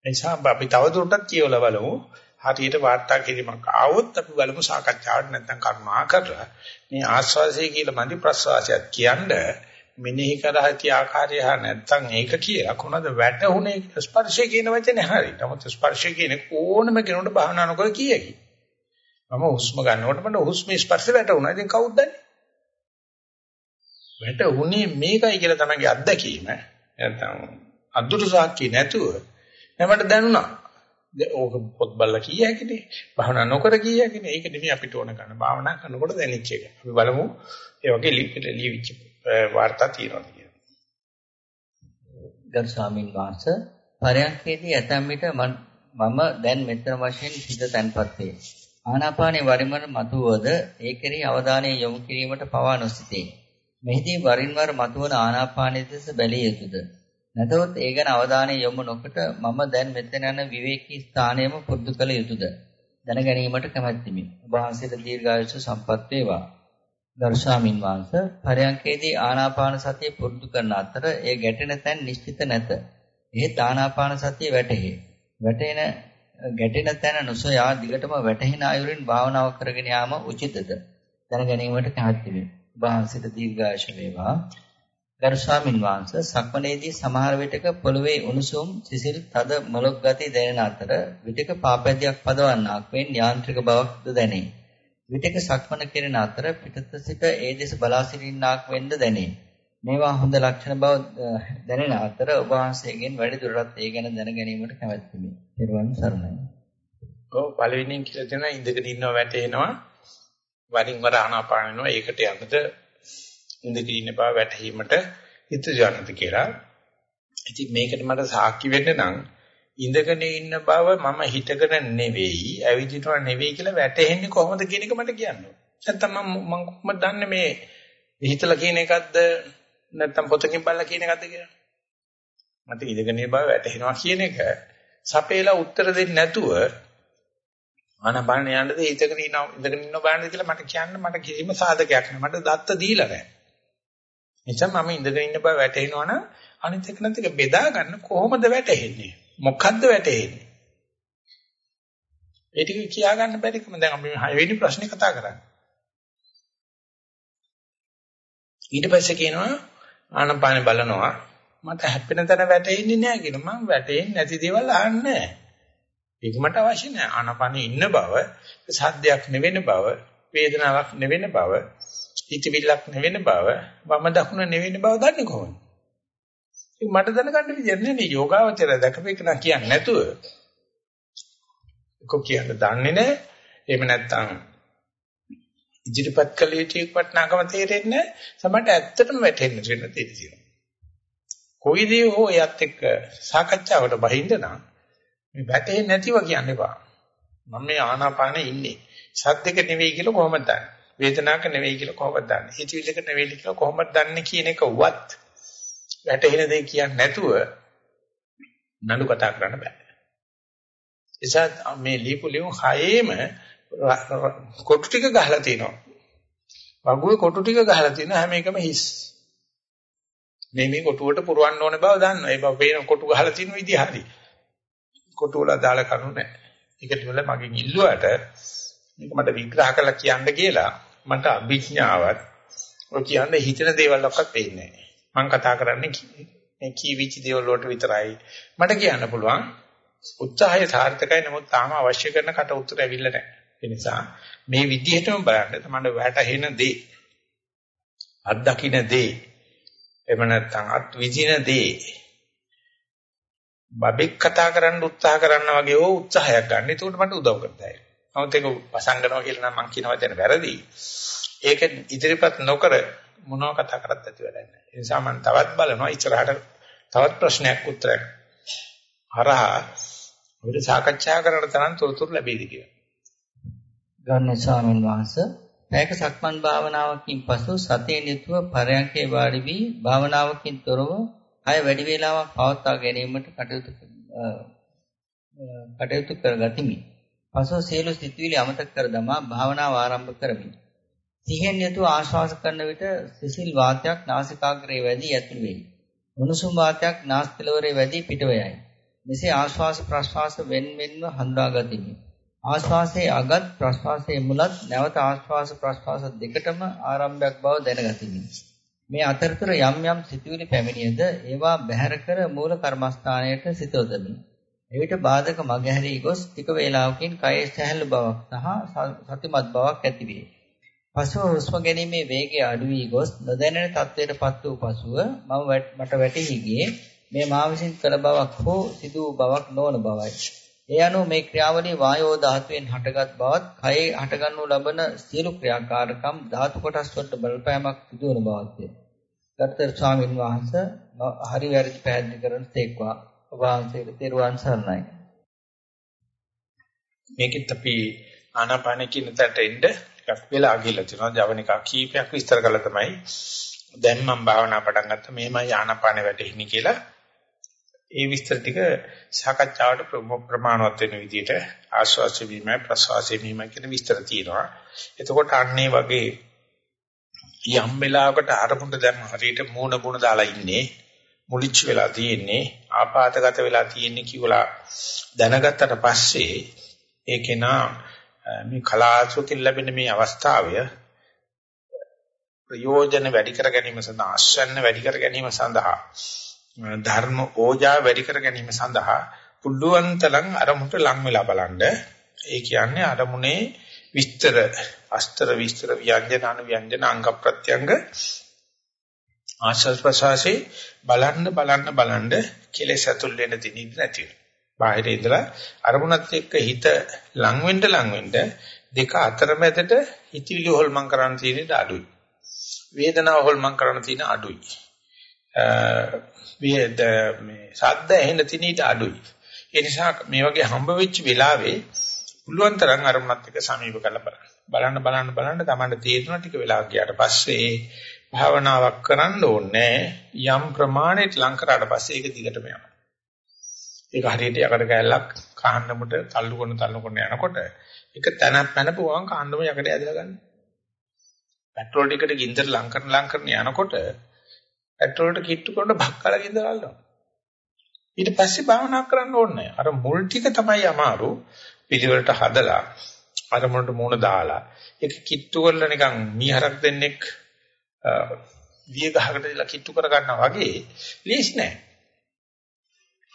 එනිසා අපි තවදුරටත් කියවලා බලමු. හරියට වාර්තා කිරීමක් ආවොත් අපි බලමු සාකච්ඡාවට නැත්නම් කරුණා කරලා මේ ආස්වාසය කියලා මදි ප්‍රසවාසයත් කියන්නේ මෙනෙහි කරහති ආකාරය හා නැත්තම් ඒක කියලා කොහොමද වැටුනේ ස්පර්ශය කියන වචනේ හරි. නමුත් ස්පර්ශය කියන්නේ ඕනම කෙනෙකුට භාවනා නොකර කියකි. මම හුස්ම ගන්නකොට මට හුස්ම ස්පර්ශ වැටුණා. ඉතින් කවුද දන්නේ? වැටුනේ මේකයි කියලා තමයි අත්දැකීම. නැත්තම් අද්දුරු සාක්ෂි නැතුව මට දැනුණා. ඕක පොත් බලලා කිය හැකිනේ. භාවනා නොකර කිය හැකිනේ. ඒක නෙමෙයි අපිට ඕන කරන. භාවනා කරනකොට දැනෙච්ච එක. අපි බලමු ඒ වගේ ලියවිච්ච වාර්තා තියෙනවා කියලා. ගරු ස්වාමීන් වහන්සේ පරයන්කේදී ඇතැම් විට මම දැන් මෙතන වශයෙන් හිත තැන්පත් වේ. ආනාපානේ වරිමර මතුවද ඒ කෙරෙහි අවධානය යොමු කිරීමට පවා නොසිතේ. මෙහිදී වරින් වර මතුවන ආනාපානයේ දෙස බැලිය යුතුද? නැතහොත් ඒ ගැන අවධානය යොමු නොකොට මම දැන් මෙතන යන විවේකී ස්ථානයම පුරුදු කළ යුතුද? දැන ගැනීමට කැමැත්තිමි. ඔබ වහන්සේට දීර්ඝායුෂ සම්පත් වේවා. ගරු ස්වාමින් වහන්සේ පරයන්කේදී ආනාපාන සතිය පුරුදු කරන අතර ඒ ගැටෙන තැන් නිශ්චිත නැත. එහෙත් ආනාපාන සතිය වැටහේ. වැටෙන ගැටෙන තැන නොසොයා දිගටම වැටෙන ආයුරින් භාවනාව කරගෙන යාම උචිතද? දැන ගැනීමට කැමැත්තිමි. වහන්සේට දීර්ඝායුෂ වේවා. ගරු ස්වාමින් වහන්සේ සක්මනේදී සමහර විටක පොළවේ උණුසුම් සිසිල් තද මොලොක් ගති දැනෙන අතර විටක පාපැදියක් පදවන්නාක් මෙන් යාන්ත්‍රික බවක්ද දැනේ. විටක සක්මන කෙරෙන අතර පිටත සිට ඒ දෙස බලා සිටින්නාක් වෙන්න දැනේ. මේවා හොඳ ලක්ෂණ බව දැනෙන අතර ඔබ වහන්සේගෙන් වැඩි දුරටත් ඒ ගැන දැන ගැනීමට කැමැත්තෙමි. ත්වන් සරණයි. ඔව් පළවෙනියෙන් කියලා දෙනවා ඉඳගෙන ඉන්නව වැටෙනවා. වරින් වර ආනාපාන වෙනවා. ඒකට යන්නද ඉඳගෙන ඉන්න බව වැටහීමට හිත යන්නද කියලා. ඉතින් මේකට මට සාක්ෂි වෙන්න නම් ඉඳගෙන ඉන්න බව මම හිතගෙන නෙවෙයි ඇවිදිනවා නෙවෙයි කියලා වැටහෙන්නේ කොහොමද කියන එක මට කියන්න ඕන. නැත්තම් මම මම කොහොමද දන්නේ මේ හිතලා කියන එකක්ද නැත්තම් පොතකින් බලලා කියන එකක්ද කියලා. මට ඉඳගෙන ඉන්න බව වැටහෙනවා කියන එක සපේලා උත්තර දෙන්නේ නැතුව ආනපාන යන්නද හිතගෙන ඉන්න ඉඳගෙන ඉන්න බෑනද කියලා මට කියන්න මට කිසිම සාධකයක් නැහැ. මට දත්ත දීලා නැහැ. එනිසා මම ඉඳගෙන ඉන්න බව වැටහෙනවනම් අනිත් එක නැතික බෙදා ගන්න කොහොමද වැටහෙන්නේ? මොකද්ද වැටෙන්නේ? ඒ ටික කියා ගන්න බැරිකම දැන් අපි මේ හයවෙනි ප්‍රශ්නේ කතා කරන්නේ. ඊට පස්සේ කියනවා ආනපාන බලනවා මට හැප්පෙන තැන වැටෙන්නේ නැහැ කියන මම වැටෙන්නේ නැති දේවල් අහන්නේ නැහැ. ඒක මට අවශ්‍ය නැහැ. ආනපානේ ඉන්න බව, සද්දයක් නෙවෙන බව, වේදනාවක් නෙවෙන බව, හිතවිල්ලක් නෙවෙන බව, වම දකුණ නෙවෙන බව දන්නේ කොහොමද? ඒක මට දැනගන්න විදියක් නෙවෙයි යෝගාවචරය දැකපේක නා කියන්නේ නැතුව. කො කියන්න දන්නේ නැහැ. එහෙම නැත්නම් ඉදිරිපත් කළ යුතු වටනාකම තේරෙන්නේ සමහරට ඇත්තටම වැටෙන්න වෙන තියෙනවා. කොයි දේ හෝ එයත් එක්ක සාකච්ඡාවට බහින්න නම් මේ වැටෙන්නේ නැතිව කියන්න එපා. මම මේ ආනාපානෙ ඉන්නේ. සද්දක නෙවෙයි කියලා කොහොමද දන්නේ? වේදනාවක් නෙවෙයි කියලා කොහොමද දන්නේ? හිතවිල්ලක නෙවෙයි කියලා කොහොමද දන්නේ කියන එක වත් වැටහෙන දේ කියන්නේ නැතුව නඩු කතා කරන්න බෑ. එසා මේ ලියපු ලියුම් හයේම කොටු ටික ගහලා තිනවා. වගුවේ කොටු ටික ගහලා තිනවා හැම එකම හිස්. මේ මේ කොටුවට පුරවන්න ඕනේ බව දන්නවා. ඒ බව පේන කොටු ගහලා තියෙන විදිහ හරි. කොටු වල දාලා කරු නැහැ. ඒකට වල මගෙන් ඉල්ලුවාට මේක මට විග්‍රහ කරලා කියන්න කියලා මට අභිඥාවත් ඔය කියන්නේ හිතන දේවල් ඔක්කොත් පේන්නේ නැහැ. මම කතා කරන්නේ මේ කීවිච දේවල් වලට විතරයි. මට කියන්න පුළුවන් උත්සාහය සාර්ථකයි නමුත් තාම අවශ්‍ය කරන කට උත්තර ඇවිල්ලා නැහැ. ඒ නිසා මේ විදිහටම බලන්න තමයි වැටහෙන දේ අත්දකින්න දේ එහෙම නැත්නම් අත් විඳින දේ බබෙක් කතා කරන්න උත්සාහ කරනවා වගේ ඕ උත්සාහයක් ගන්න. ඒකට මට උදව් කරතයි. නමුත් ඒක වසංගනවා කියලා නම් මම කියනවා දැන් වැරදි. ඒක ඉදිරිපත් නොකර මොනව කතා කරත් ඇති වැඩක් නැහැ. ඒ නිසා මම තවත් බලනවා ඉස්සරහට තවත් ප්‍රශ්නයක් උත්තරයක් හරහා අපිට සාකච්ඡා කරන්න තරම් තොරතුරු ලැබෙයිද කියලා. ගන්න ස්වාමීන් වහන්සේ පැයක සක්මන් භාවනාවකින් පසු සතියෙන් යුතුව පරයන්කේ වාඩි වී භාවනාවකින් තොරව අය වැඩි වේලාවක් පවත්වා ගැනීමට කටයුතු කටයුතු කරගතිමි. පසුව සියලු සිතුවිලි අමතක කර දමා භාවනාව ආරම්භ කරමි. සිහින් යුතුව ආශ්වාස කරන විට සිසිල් වාතයක් නාසිකාග්‍රේ වැදී ඇතුළු වෙයි. උණුසුම් වාතයක් නාස් කෙළවරේ වැදී පිටව යයි. මෙසේ ආශ්වාස ප්‍රශ්වාස වෙන් වෙන්ව හඳුනා ගතිමි. ආශ්වාසයේ අගත් ප්‍රශ්වාසයේ මුලත් නැවත ආශ්වාස ප්‍රශ්වාස දෙකටම ආරම්භයක් බව දැනගතිමි. මේ අතරතුර යම් යම් සිතුවිලි පැමිණියද ඒවා බැහැර කර මූල කර්මස්ථානයට සිත යොදමි. එවිට බාධක මගහැරී ගොස් ටික වේලාවකින් කයේ සැහැල්ලු බවක් සහ සතිමත් බවක් ඇති වේ. පසුව හුස්ම ගැනීමේ වේගය අඩු වී ගොස් නොදැනෙන තත්ත්වයටපත් වූ පසුව මම මට වැටහි ගියේ මේ මා විසින් කළ බවක් හෝ සිදු වූ බවක් නොවන බවයි. ඒ අනුව මේ ක්‍රියාවලිය වායෝ ධාතුවෙන් හටගත් බවත්, කයේ හටගන්නු ලබන සියලු ක්‍රියාකාරකම් ධාතු කොටස් වලට බලපෑමක් සිදුවන බවත්ය. ගරුතර ස්වාමීන් වහන්සේ හරි වැරදි පැහැදිලි කරන තේක්වා ඔබ වහන්සේට තෙරුවන් සරණයි. මේකෙත් අපි ආනාපාන කියන තැනට එන්න ටිකක් වෙලා ගිහිල්ලා තියෙනවා. ජවනිකා කීපයක් විස්තර කළා තමයි. දැන් මම භාවනා පටන් ගත්තා. මෙහෙමයි ආනාපාන වැටෙන්නේ කියලා ඒ විස්තර ටික සාකච්ඡාවට ප්‍රමාණවත් වෙන විදිහට ආශ්වාස වීමයි ප්‍රශ්වාස වීමයි කියන විස්තර තියෙනවා. එතකොට අන්නේ වගේ යම් වෙලාවකට අරමුණ දැන් හරියට මූණ මුණ දාලා ඉන්නේ මුලිච්ච වෙලා තියෙන්නේ ආපాతගත වෙලා තියෙන්නේ කියලා දැනගත්තට පස්සේ ඒකේනා මේ කලාසුකින් ලැබෙන මේ අවස්ථාවය ප්‍රයෝජන වැඩි කර ගැනීම සඳහා ආශ්‍රන්න වැඩි කර ගැනීම සඳහා ධර්ම ඕජා වැඩි කර ගැනීම සඳහා පුළුවන් තරම් අරමුණට ලං වෙලා බලන්න. ඒ කියන්නේ අරමුණේ විස්තර, අස්තර විස්තර ව්‍යංජන අනු ව්‍යංජන අංග ප්‍රත්‍යංග ආශස් ප්‍රසවාසී බලන්න බලන්න බලන්න කෙලෙස් අතුල් වෙන දිනින් නැති වෙනවා. බාහිර ඉඳලා අරමුණත් එක්ක හිත ලං වෙන්න ලං වෙන්න දෙක අතරමැදට හිතවිලි හොල්මන් කරන්න තියෙන අඩුයි. වේදනාව හොල්මන් කරන්න තියෙන අඩුයි. විහෙද මේ ශබ්ද ඇහෙන තිනීට අඩුයි. ඒ නිසා මේ වගේ හම්බ වෙච්ච වෙලාවේ පුළුවන් තරම් අරමුණත් එක්ක සමීප කරලා බලන්න. බලන්න බලන්න බලන්න තමන්ට තේරෙන ටික වෙලාවක් ගියාට පස්සේ භාවනාවක් කරන්න ඕනේ යම් ප්‍රමාණයට ලං කරාට පස්සේ ඒක දිගටම යනවා. ඒක හරියට යකඩ කැල්ලක් කහන්නමුට තල්ලු කරන තල්ලු කරන යනකොට ඒක තනක් පැනපුවම කහන්නම යකඩ ඇදලා ගන්න. පෙට්‍රෝල් ටිකට ගින්දර ලං කරන ලං කරන යනකොට පෙට්‍රෝල්ට කිට්ටු කරන බක්කලා ගින්දර අල්ලනවා. ඊට පස්සේ භාවනා කරන්න ඕනේ අර මුල් ටික තමයි අමාරු. පිළිවෙලට හදලා අර මොනට මූණ දාලා ඒක කිට්ටු කරලා නිකන් මීහරක් දෙන්නෙක් විය ගහකට දාලා කිට්ටු කර ගන්නවා වගේ ලීස් නෑ.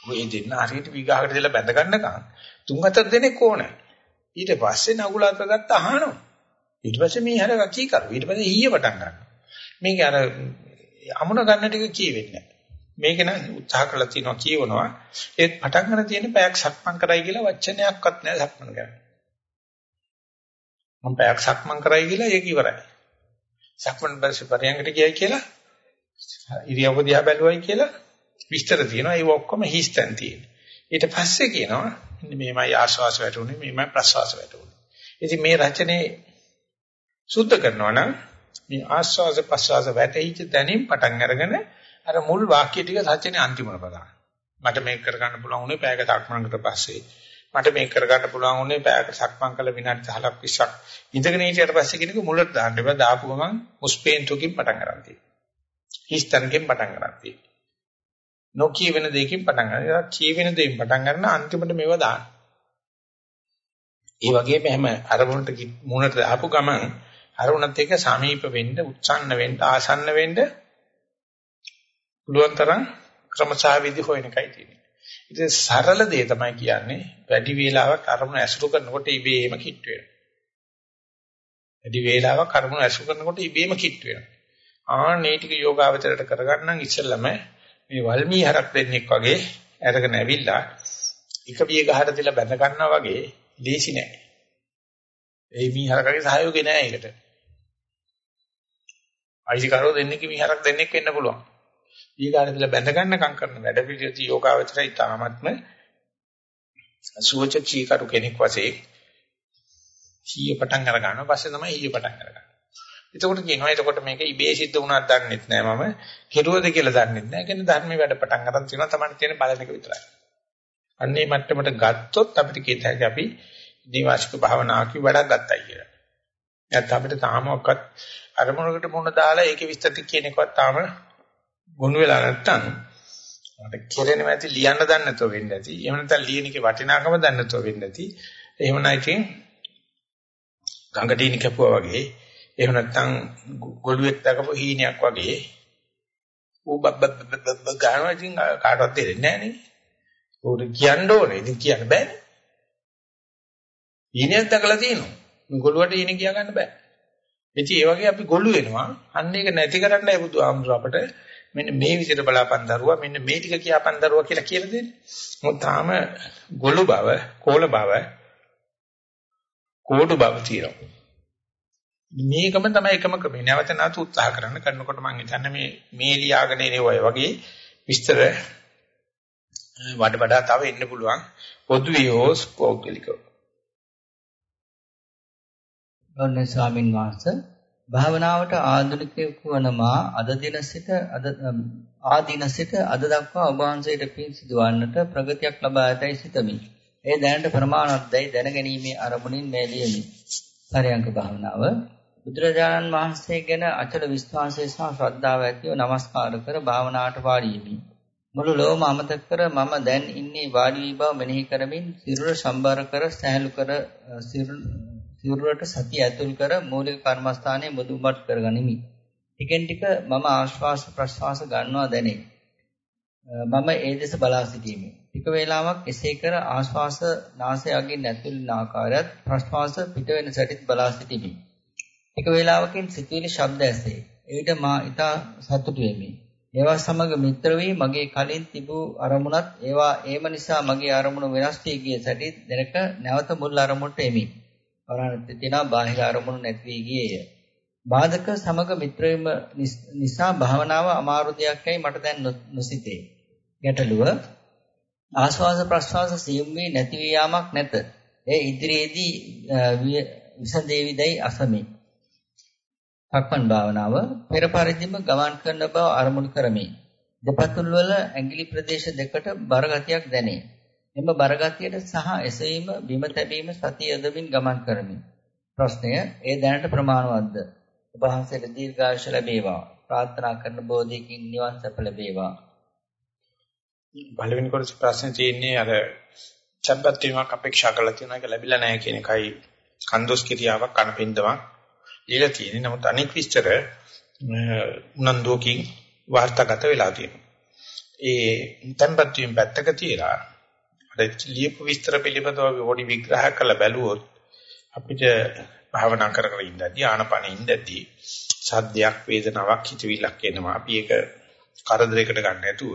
ඔය දෙන්න හරියට විය ගහකට දාලා බැඳ ගන්නකම් තුන් හතර දෙනෙක් ඕනේ. ඊට පස්සේ නගුලත් ගත්ත අහනවා. ඊට පස්සේ මීහරක කී කරු. ඊට පස්සේ ඊය පටන් ගන්නවා. මේක අර අමුණ ගන්න ටික කියවෙන්නේ නැහැ. මේක නම් උත්සාහ කරලා තියෙනවා කියවනවා. ඒත් පටන් ගන්න තියෙන පැයක් සක්මන් කරයි කියලා වචනයක්වත් නැහැ සක්මන් කරන්න. මම පැයක් සක්මන් කරයි කියලා ඒක ඉවරයි. සක්මන් පස්සේ පරියන්කට ගියයි කියලා ඉරියව්ව දිහා බැලුවයි කියලා විස්තර තියෙනවා. ඒක ඔක්කොම හිස්තන් තියෙනවා. ඊට පස්සේ කියනවා මේමයි ආශ්වාස වැටුනේ මේමයි ප්‍රශ්වාස වැටුනේ. ඉතින් මේ රචනයේ සුද්ධ කරනවා නම් මේ ආස්වාද ප්‍රසවාස වැටහිච්ච තැනින් පටන් අරගෙන අර මුල් වාක්‍ය ටික සත්‍යනේ අන්තිමට බලන්න. මට මේක කරගන්න පුළුවන් උනේ පැයක සක්මන්කට පස්සේ. මට මේක කරගන්න පුළුවන් උනේ පැයක සක්මන් කළ විනාඩි 10ක් 20ක් ඉඳගෙන හිටියට පස්සේ කෙනෙකු මුලට දාන්න එපා. දාපු ගමන් මුස්පේන්තුකින් පටන් ගන්න තියෙනවා. හිස්තන්කින් පටන් ගන්න තියෙනවා. නොකිය වෙන දෙයකින් පටන් ගන්න. ඒක කිය වෙන දෙයින් පටන් ගන්න අන්තිමට මේව දාන්න. ඒ වගේම හැම අරමුණට මුණට දාපු ගමන් අරමුණත් එක්ක සමීප වෙන්න, උච්චන්න වෙන්න, ආසන්න වෙන්න පුළුවන් තරම් ක්‍රමසහ විදි හොයන එකයි තියෙන්නේ. ඉතින් සරල දේ තමයි කියන්නේ වැඩි වේලාවක් අරමුණ ඇසුරු කරනකොට ඉබේම කිට් වෙනවා. වැඩි වේලාවක් අරමුණ ඇසුරු කරනකොට ඉබේම කිට් වෙනවා. ආන්නේ ටික යෝගාවචරයට කරගන්න ඉස්සෙල්ලම මේ වල්මී හරක් දෙන්නෙක් වගේ අරගෙන ඇවිල්ලා එක විය ගහට තියලා බැඳ ගන්නවා වගේ ලේසි නෑ. ඒ මීහරකගේ සහයෝගය නෑ ඒකට. අයිතිකාරෝ දෙන්නෙක් මීහරක් දෙන්නෙක් වෙන්න පුළුවන්. ඊගාට තියලා බැඳ ගන්නකම් කරන වැඩ පිළිවෙති යෝගාවචරය තාමත්ම සුවච චීකරු කෙනෙක් වශයෙන් හීය පටන් අර ගන්නවා. පස්සේ තමයි හීය පටන් අරගන්නේ. එතකොට කියනවා එතකොට මේක ඉබේ සිද්ධ වුණාක් දන්නෙත් නෑ මම කෙරුවද කියලා දන්නෙත් නෑ. කියන්නේ ධර්මයේ වැඩ පටන් ගන්න තියෙනවා තමයි තියෙන බලන එක විතරයි. අන්නේ මට්ටමට ගත්තොත් අපිට කියත හැකි අපි නිවාසික භාවනාවක වැඩක් ගත්තයි කියලා. නැත්නම් අපිට තාමවත් අරමුණකට මුණ දාලා ඒකේ විස්තර කියන එකවත් තාම ගොනු වෙලා නැත්තම් මට කෙරෙන්නේ නැති ලියන්න දන්නේ නැතෝ වෙන්නේ නැති. එහෙම නැත්නම් ලියන එකේ වටිනාකම දන්නේ නැතෝ වෙන්නේ නැති. එහෙම නැතිනම් ගංගඩීනි කැපුවා වගේ එහෙම නැත්නම් ගොළුෙක් දකපු හීනයක් වගේ ඌ බබ් බබ් ගානවා ඉතින් කාටවත් තේරෙන්නේ නැහැ නේ. උට කියන්න ඕනේ. ඉතින් කියන්න බෑනේ. හීනයක් දැකලා තියෙනවා. මේ ගොළුවට හීන කියා ගන්න බෑ. ඉතින් ඒ වගේ අපි ගොළු වෙනවා. අන්න ඒක නැති කරන්නයි බුදුහාමුදුර අපට මෙන්න මේ විදිහට බලාපන් දරුවා මෙන්න මේ ටික කියාපන් දරුවා කියලා කියලා දෙන්නේ. මොකද තාම ගොළු බව, කෝල බව, කෝටු බව තියෙනවා. මේකම තමයි එකම ක්‍රමය. නැවත නැවත උත්සාහ කරන්න කරනකොට මම හිතන්නේ මේ මේ ලියාගෙන එනේ ඔය වගේ විස්තර වඩ වඩා තව එන්න පුළුවන්. පොදුවේ හෝ පෞද්ගලිකව. ගෞරවනීය ස්වාමින් වහන්සේ භාවනාවට ආධුනිකයෙකු වන මා අද දින සිට අද ආදීන සිට අද දක්වා ඔබ වහන්සේට පින් සිදුවන්නට ප්‍රගතියක් ලබා ඇතැයි සිතමි. ඒ දැනට ප්‍රමාණවත්දයි දැනගැනීමේ අරමුණින් මේ ලියමි. පරයන්ක භාවනාව බුදුරජාණන් වහන්සේ ගැන අචල විශ්වාසය සහ ශ්‍රද්ධාව ඇතිව নমස්කාර කර භාවනාවට වාඩි වෙමි. මුළු ලෝම අමතක කර මම දැන් ඉන්නේ වාඩි වී බව මෙනෙහි කරමින් සිරුර සම්බර කර සහැලු කර සිරුරට සතිය ඇතුල් කර මූලික කර්මස්ථානයේ මුදුන්පත් කරගනිමි. ටිකෙන් ටික මම ආශ්වාස ප්‍රශ්වාස ගන්නවා දැනේ. මම ඒ දෙස බලා සිටීමේ. ටික වේලාවක් එසේ කර ආශ්වාස නාසය අගින් ඇතුල් වන ආකාරයත් ප්‍රශ්වාස පිට වෙන සැටිත් බලා සිටිමි. එක වේලාවකින් සිතුවිලි ශබ්ද ඇසේ. එවිට මා ඊට සතුටු වෙමි. ඒවා සමග මිත්‍ර වී මගේ කලින් තිබූ අරමුණත් ඒවා ඒම නිසා මගේ අරමුණු වෙනස් වී ගිය සැටි දැනක නැවත මුල් අරමුණට එමි. වරණ තිනා බාහිර අරමුණු නැති වී ගියේය. බාධක සමග මිත්‍ර නිසා භාවනාව අමාරු දෙයක්යි මට දැන් නොසිතේ. ගැටලුව ආස්වාස ප්‍රස්වාස සියුම් වී නැති වී යාමක් නැත. ඒ ඉදිරියේදී විසදේවිදයි අසමි. සක්මන් භාවනාව පෙර පරිදිම ගමන් කරන බව අරමුණු කරමි. දෙපතුල් වල ඇඟිලි ප්‍රදේශ දෙකට බරගතියක් දැනේ. එම බරගතියට සහ එසවීම බිම තැබීම සතිය යොදමින් ගමන් කරමි. ප්‍රශ්නය ඒ දැනට ප්‍රමාණවත්ද? ඔබ වහන්සේට දීර්ඝායුෂ ලැබේවා. ප්‍රාර්ථනා කරන බෝධියකින් නිවන් සැප ලැබේවා. පළවෙනි කොටස ප්‍රශ්නේ තියෙන්නේ අර චම්පත් වීමක් අපේක්ෂා කරලා තියෙනවා ඒක ලැබිලා නැහැ කියන එකයි කන්දොස් කිරියාවක් කනපින්දමක් ලියලා තියෙන්නේ. නමුත් අනෙක් විස්තර උනන්දුවකින් වාර්තාගත වෙලා තියෙනවා. ඒ tempat වීම පැත්තක තියලා අර ලියපු විස්තර පිළිබඳව පොඩි විග්‍රහ කරලා බැලුවොත් අපිට භාවනා කර කර ඉඳදී ආනපන ඉඳදී සද්දයක් වේදනාවක් හිතවිල්ලක් එනවා. අපි ඒක කරදරයකට ගන්න නැතුව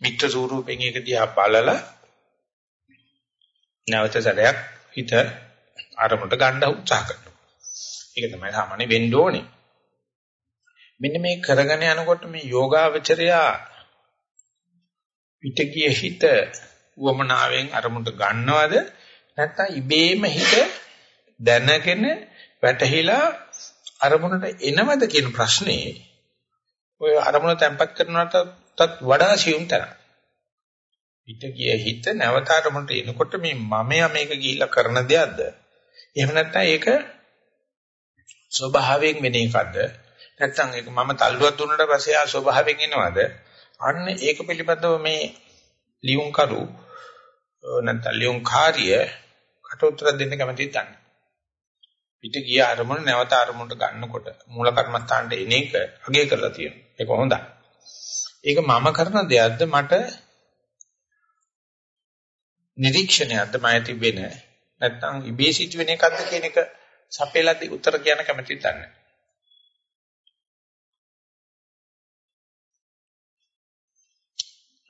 මිත්‍ර ස්වරූපෙන් ඒක දිහා බලලා නැවත සැරයක් හිත අරමුණට ගන්න උත්සාහ කරනවා. ඒක තමයි සාමාන්‍ය වෙන්න ඕනේ. මෙන්න මේ කරගෙන යනකොට මේ යෝගාවචරයා පිටගිය හිත වමනාවෙන් අරමුණට ගන්නවද නැත්නම් ඉබේම හිත දැනගෙන වැටහිලා අරමුණට එනවද කියන ප්‍රශ්නේ ඔය අරමුණ තැම්පත් කරනවටත් වඩා සියුම් තරම්. පිටගිය හිත නැවත අරමුණට එනකොට මේ මමයා මේක ගිහිල්ලා කරන දෙයක්ද? එහෙම නැත්නම් ඒක ස්වභාවයෙන් වෙන එකක්ද නැත්නම් ඒක මම තල්ලුවක් දුන්නට පස්සේ ආ ස්වභාවයෙන් එනවද අන්න ඒක පිළිබඳව මේ ලියුම් කරු නැත්නම් ලියුම් කාර්ය කට උතර දෙන්න කැමතිද දන්නේ. පිට ගිය අරමුණ නැවත අරමුණට ගන්නකොට මූල කර්මස්ථානට එන එක අගය කරලා තියෙනවා. ඒක හොඳයි. ඒක මම කරන දෙයක්ද මට නිරීක්ෂණයක්ද මම තිබෙන නැත්නම් ඉබේ සිදුවෙන එකක්ද කියන එක සපේලාදී උත්තර කියන කැමතිද දන්නේ.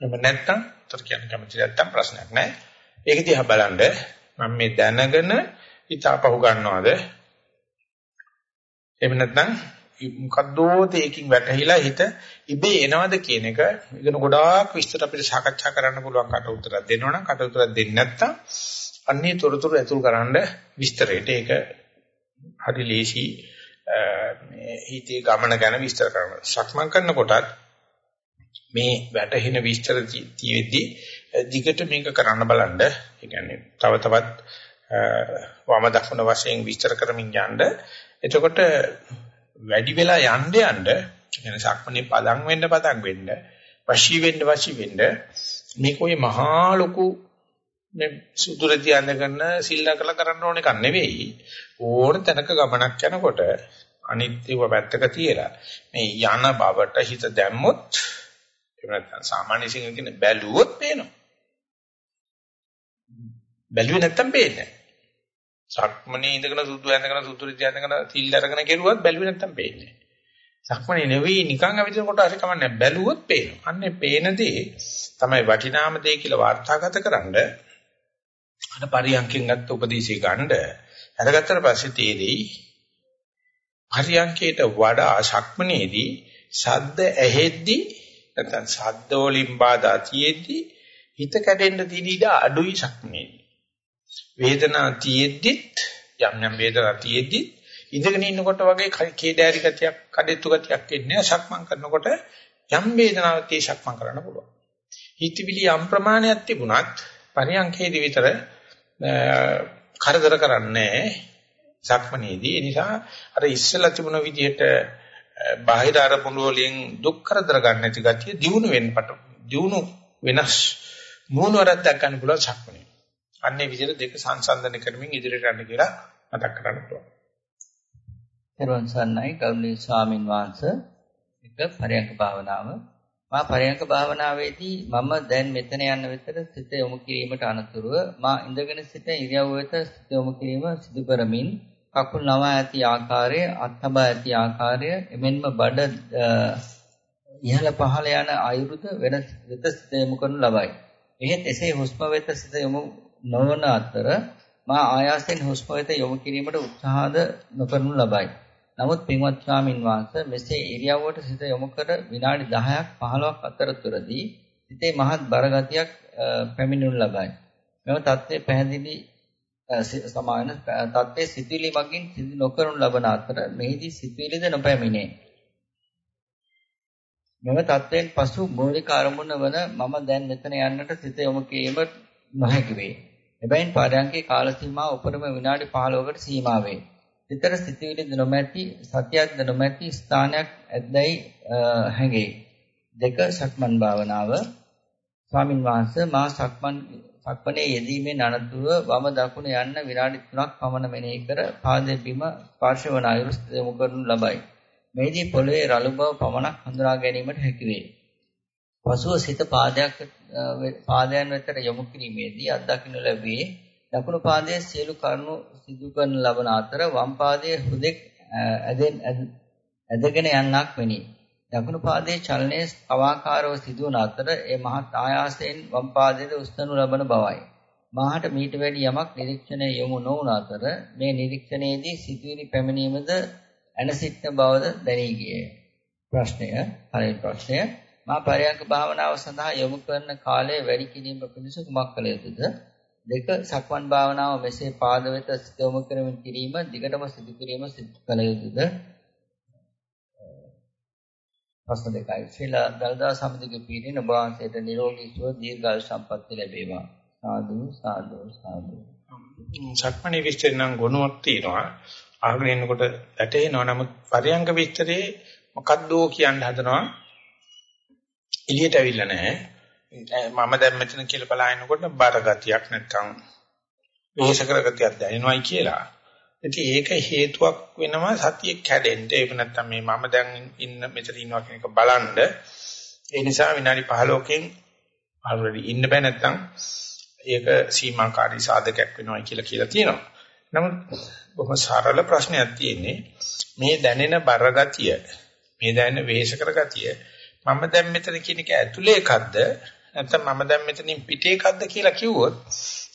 එහෙම නැත්නම් උත්තර කියන්න කැමති නැත්නම් ප්‍රශ්නයක් නැහැ. ඒක දිහා බලන්න මම මේ දැනගෙන හිතාපහු ගන්නවද? එහෙම නැත්නම් මොකද්දෝ තේකින් වැටහිලා හිත ඉබේ එනවද කියන එක ඉගෙන ගොඩාක් විස්තර අපිට සාකච්ඡා කරන්න පුළුවන් කට උත්තරයක් දෙනවනම් කට උත්තරයක් දෙන්නේ නැත්නම් අන්නේ තොරතුරු ඇතුල් කරන්න විස්තරයට ඒක හරි ලේසි මේ හිතේ ගමන ගැන විස්තර කරනවා. සක්මන් කරනකොටත් මේ වැටහෙන විස්තර තියෙද්දි දිගට මේක කරන්න බලන්න. ඒ කියන්නේ තව තවත් වම දකුණ වශයෙන් විස්තර කරමින් යන්න. එතකොට වැඩි වෙලා යන්න යන්න කියන්නේ සක්මනේ පදම් වෙන්න පදම් වෙන්න වශී වෙන්න වශී වෙන්න මේක ඔය මහා ලොකු මේ සුදුරති අඳගෙන සිල්ලා කළ කරන්න ඕන එකක් නෙවෙයි ඕන තැනක ගමනක් යනකොට අනිත්‍යව පැත්තක තියලා මේ යන බවට හිත දැම්මොත් එහෙම නැත්නම් සාමාන්‍ය සිංහල කියන්නේ බැලුවොත් පේනවා. බැලුවේ නැත්තම් පේන්නේ නැහැ. සක්මනේ ඉඳගෙන සුදු ඇඳගෙන සුදු රිදි ඇඳගෙන තිල් අරගෙන කෙරුවත් බැලුවේ නැත්තම් පේන්නේ නැහැ. සක්මනේ නෙවෙයි නිකන් අවදිනකොට හරි කමන්නේ බැලුවොත් පේනවා. අන්නේ පේන දේ තමයි වටිනාම දේ කියලා වාර්තාගත කරන්න අර පරියන්කෙන් ගත්ත උපදේශය ගන්න අරගත්තට පස්සේ තේරෙයි පරියන්කේට වඩා සක්මනේදී ශබ්ද ඇහෙද්දී නැත්නම් ශබ්ද වලින් බාධා තියෙද්දී හිත කැඩෙන්න තියෙන ඉඩ අඩුයි සක්මනේදී. වේදනා තියෙද්දිත් යම් යම් වේදනා තියෙද්දි ඉඳගෙන ඉන්නකොට වගේ කේදෑරි ගතියක් කඩෙත්තු ගතියක් එන්නේ සක්මන් කරනකොට යම් වේදනාවක් tie සක්මන් කරන්න පුළුවන්. හිතවිලි යම් ප්‍රමාණයක් තිබුණත් පරියන්කේදී විතර කරදර කරන්නේ සක්මනේදී. ඒ නිසා අර ඉස්සලා තිබුණ විදිහට බාහිර අරමුණු වලින් දුක් කරදර ගන්න නැති ගතිය දියුණු වෙන්නපට දියුණු වෙනස් මූණවරක් දක්වන්න පුළුවන් සක්මනේ. අන්නේ විදිහට දෙක සංසන්දනය කරමින් ඉදිරියට යන්න කියලා මතක් කරගන්න පුළුවන්. පෙරවන් සන්නයි ගෞරවනීය ස්වාමින් වහන්සේ එක පරයන්ක භාවනාව මා පරයන්ක භාවනාවේදී මම දැන් මෙතන යන විතර සිත යොමු කිරීමට අනතුරුව මා ඉඳගෙන සිට ඉරියව් වෙත සිත යොමු කිරීම සිදු කරමින් කකුල් නවා ඇති ආකාරය අත්හබා ඇති ආකාරය එමෙන්ම බඩ ඉහළ පහළ යන අයුරුද වෙන වෙත සිත යොමු කරනු ලබයි. එහෙත් එසේ හුස්ම වෙත සිත යොමු නොවන අතර මා ආයාසයෙන් හුස්ම වෙත යොමු කිරීමට උත්සාහද නොකරනු ලබයි. නමුත් පින්වත් ස්වාමින් වහන්සේ මෙසේ ඉරියව්වට සිත යොමු කර විනාඩි 10ක් 15ක් අතරතුරදී සිතේ මහත් බරගතියක් පැමිණෙනු ලබයි. මෙම தත්ත්වය පැහැදිලි සමාන தත්ත්වයේ සිතුවිලි මගින් සිදු නොකරනු ලබන අතර මෙහිදී සිතුවිලිද නොපැමිණේ. මෙම தත්ත්වයෙන් පසු මූලික අරමුණ වන මම දැන් මෙතන යන්නට සිත යොමු කිරීම නොහැකි වේ. එබැවින් පාරයන්කේ කාල සීමාව උපරිම විනාඩි 15කට සීමා වේ. සිතට සිතුවිලිද නොමැති සතියක්ද නොමැති ස්ථානයක් ඇද්දැයි හැඟේ. දෙක සක්මන් භාවනාව ස්වාමින් වහන්සේ මා සක්මන් සක්මණේ යෙදීමෙන් අනතුරුව වම දකුණ යන්න විනාඩි 3ක් පමණ මෙනෙහි කර පාදයේ බිම ස්පර්ශ වන අයුරු යොමු කරනු ලබයි. මෙහිදී පොළවේ රළු බව පමණක් හඳුනා ගැනීමට හැකි වේ. පසුව සිත පාදයක් පාදයන් වෙතට යොමු කිරීමේදී අත්දකින්න ලැබුවේ දකුණු පාදයේ සියලු කරුණු සිදු කරන ලබන අතර වම් පාදයේ හුදෙක් ඇදගෙන යන්නක් වෙනි. දකුණු පාදයේ චලනයේ අවාකාරව සිදුවන අතර ඒ මහත් ආයාසයෙන් වම් පාදයේ උස්සනු ලබන බවයි. මාහට මීට වැඩි යමක් නිරීක්ෂණය යොමු නොවුන අතර මේ නිරීක්ෂණයේදී සිදුවිලි පැමිණීමද ඇනසිටන බවද දැනී ගියේ. ප්‍රශ්නය පළවෙනි ප්‍රශ්නය මා පරයන්ක භාවනාව සඳහා යොමු කරන කාලය වැඩි කිරීම පිණිස කුමක් කළ යුතුද? දෙක සක්මන් භාවනාව මෙසේ පාද වෙත යොමු කරමින් කිරීම දිගටම සිදු කිරීම සිදු කළ යුතුද? ප්‍රශ්න දෙකයි. ශ්‍රීලා දල්දා සමිතිගේ පීඩන ඔබ වහන්සේට නිරෝගී සුව දීර්ඝායු සම්පන්නිය ලැබේවා. සාදු සාදු සාදු. සක්මණේ විස්තර නම් ගුණයක් තියෙනවා. අහගෙන ඉන්නකොට වැටෙනවා. නමුත් පරියංග විස්තරේ මොකද්දෝ කියන්න හදනවා. එළියට ඇවිල්ලා නැහැ. මම දැන් මෙතන කියලා බලනකොට බර ගතියක් නැත්තම් වෙහෙස කරගතියක් දැනෙනවයි කියලා. ඉතින් ඒක හේතුවක් වෙනවා සතිය කැඩෙන්න. ඒක නැත්තම් මේ මම දැන් ඉන්න මෙතන ඉන්නවා කියන එක බලන්න. ඒ නිසා විනාඩි 15කින් already ඉන්න බෑ නැත්තම් ඒක සීමාකාරී සාධකයක් වෙනවා කියලා කියලා තියෙනවා. නමුත් බොහොම සරල ප්‍රශ්නයක් තියෙන්නේ මේ දැනෙන බරගතිය මේ දැනෙන වෙහෙස කරගතිය මම දැන් මෙතන කියන එක ඇතුලේ එකක්ද නැත්නම් මම දැන් මෙතනින් පිටේ එකක්ද කියලා කිව්වොත්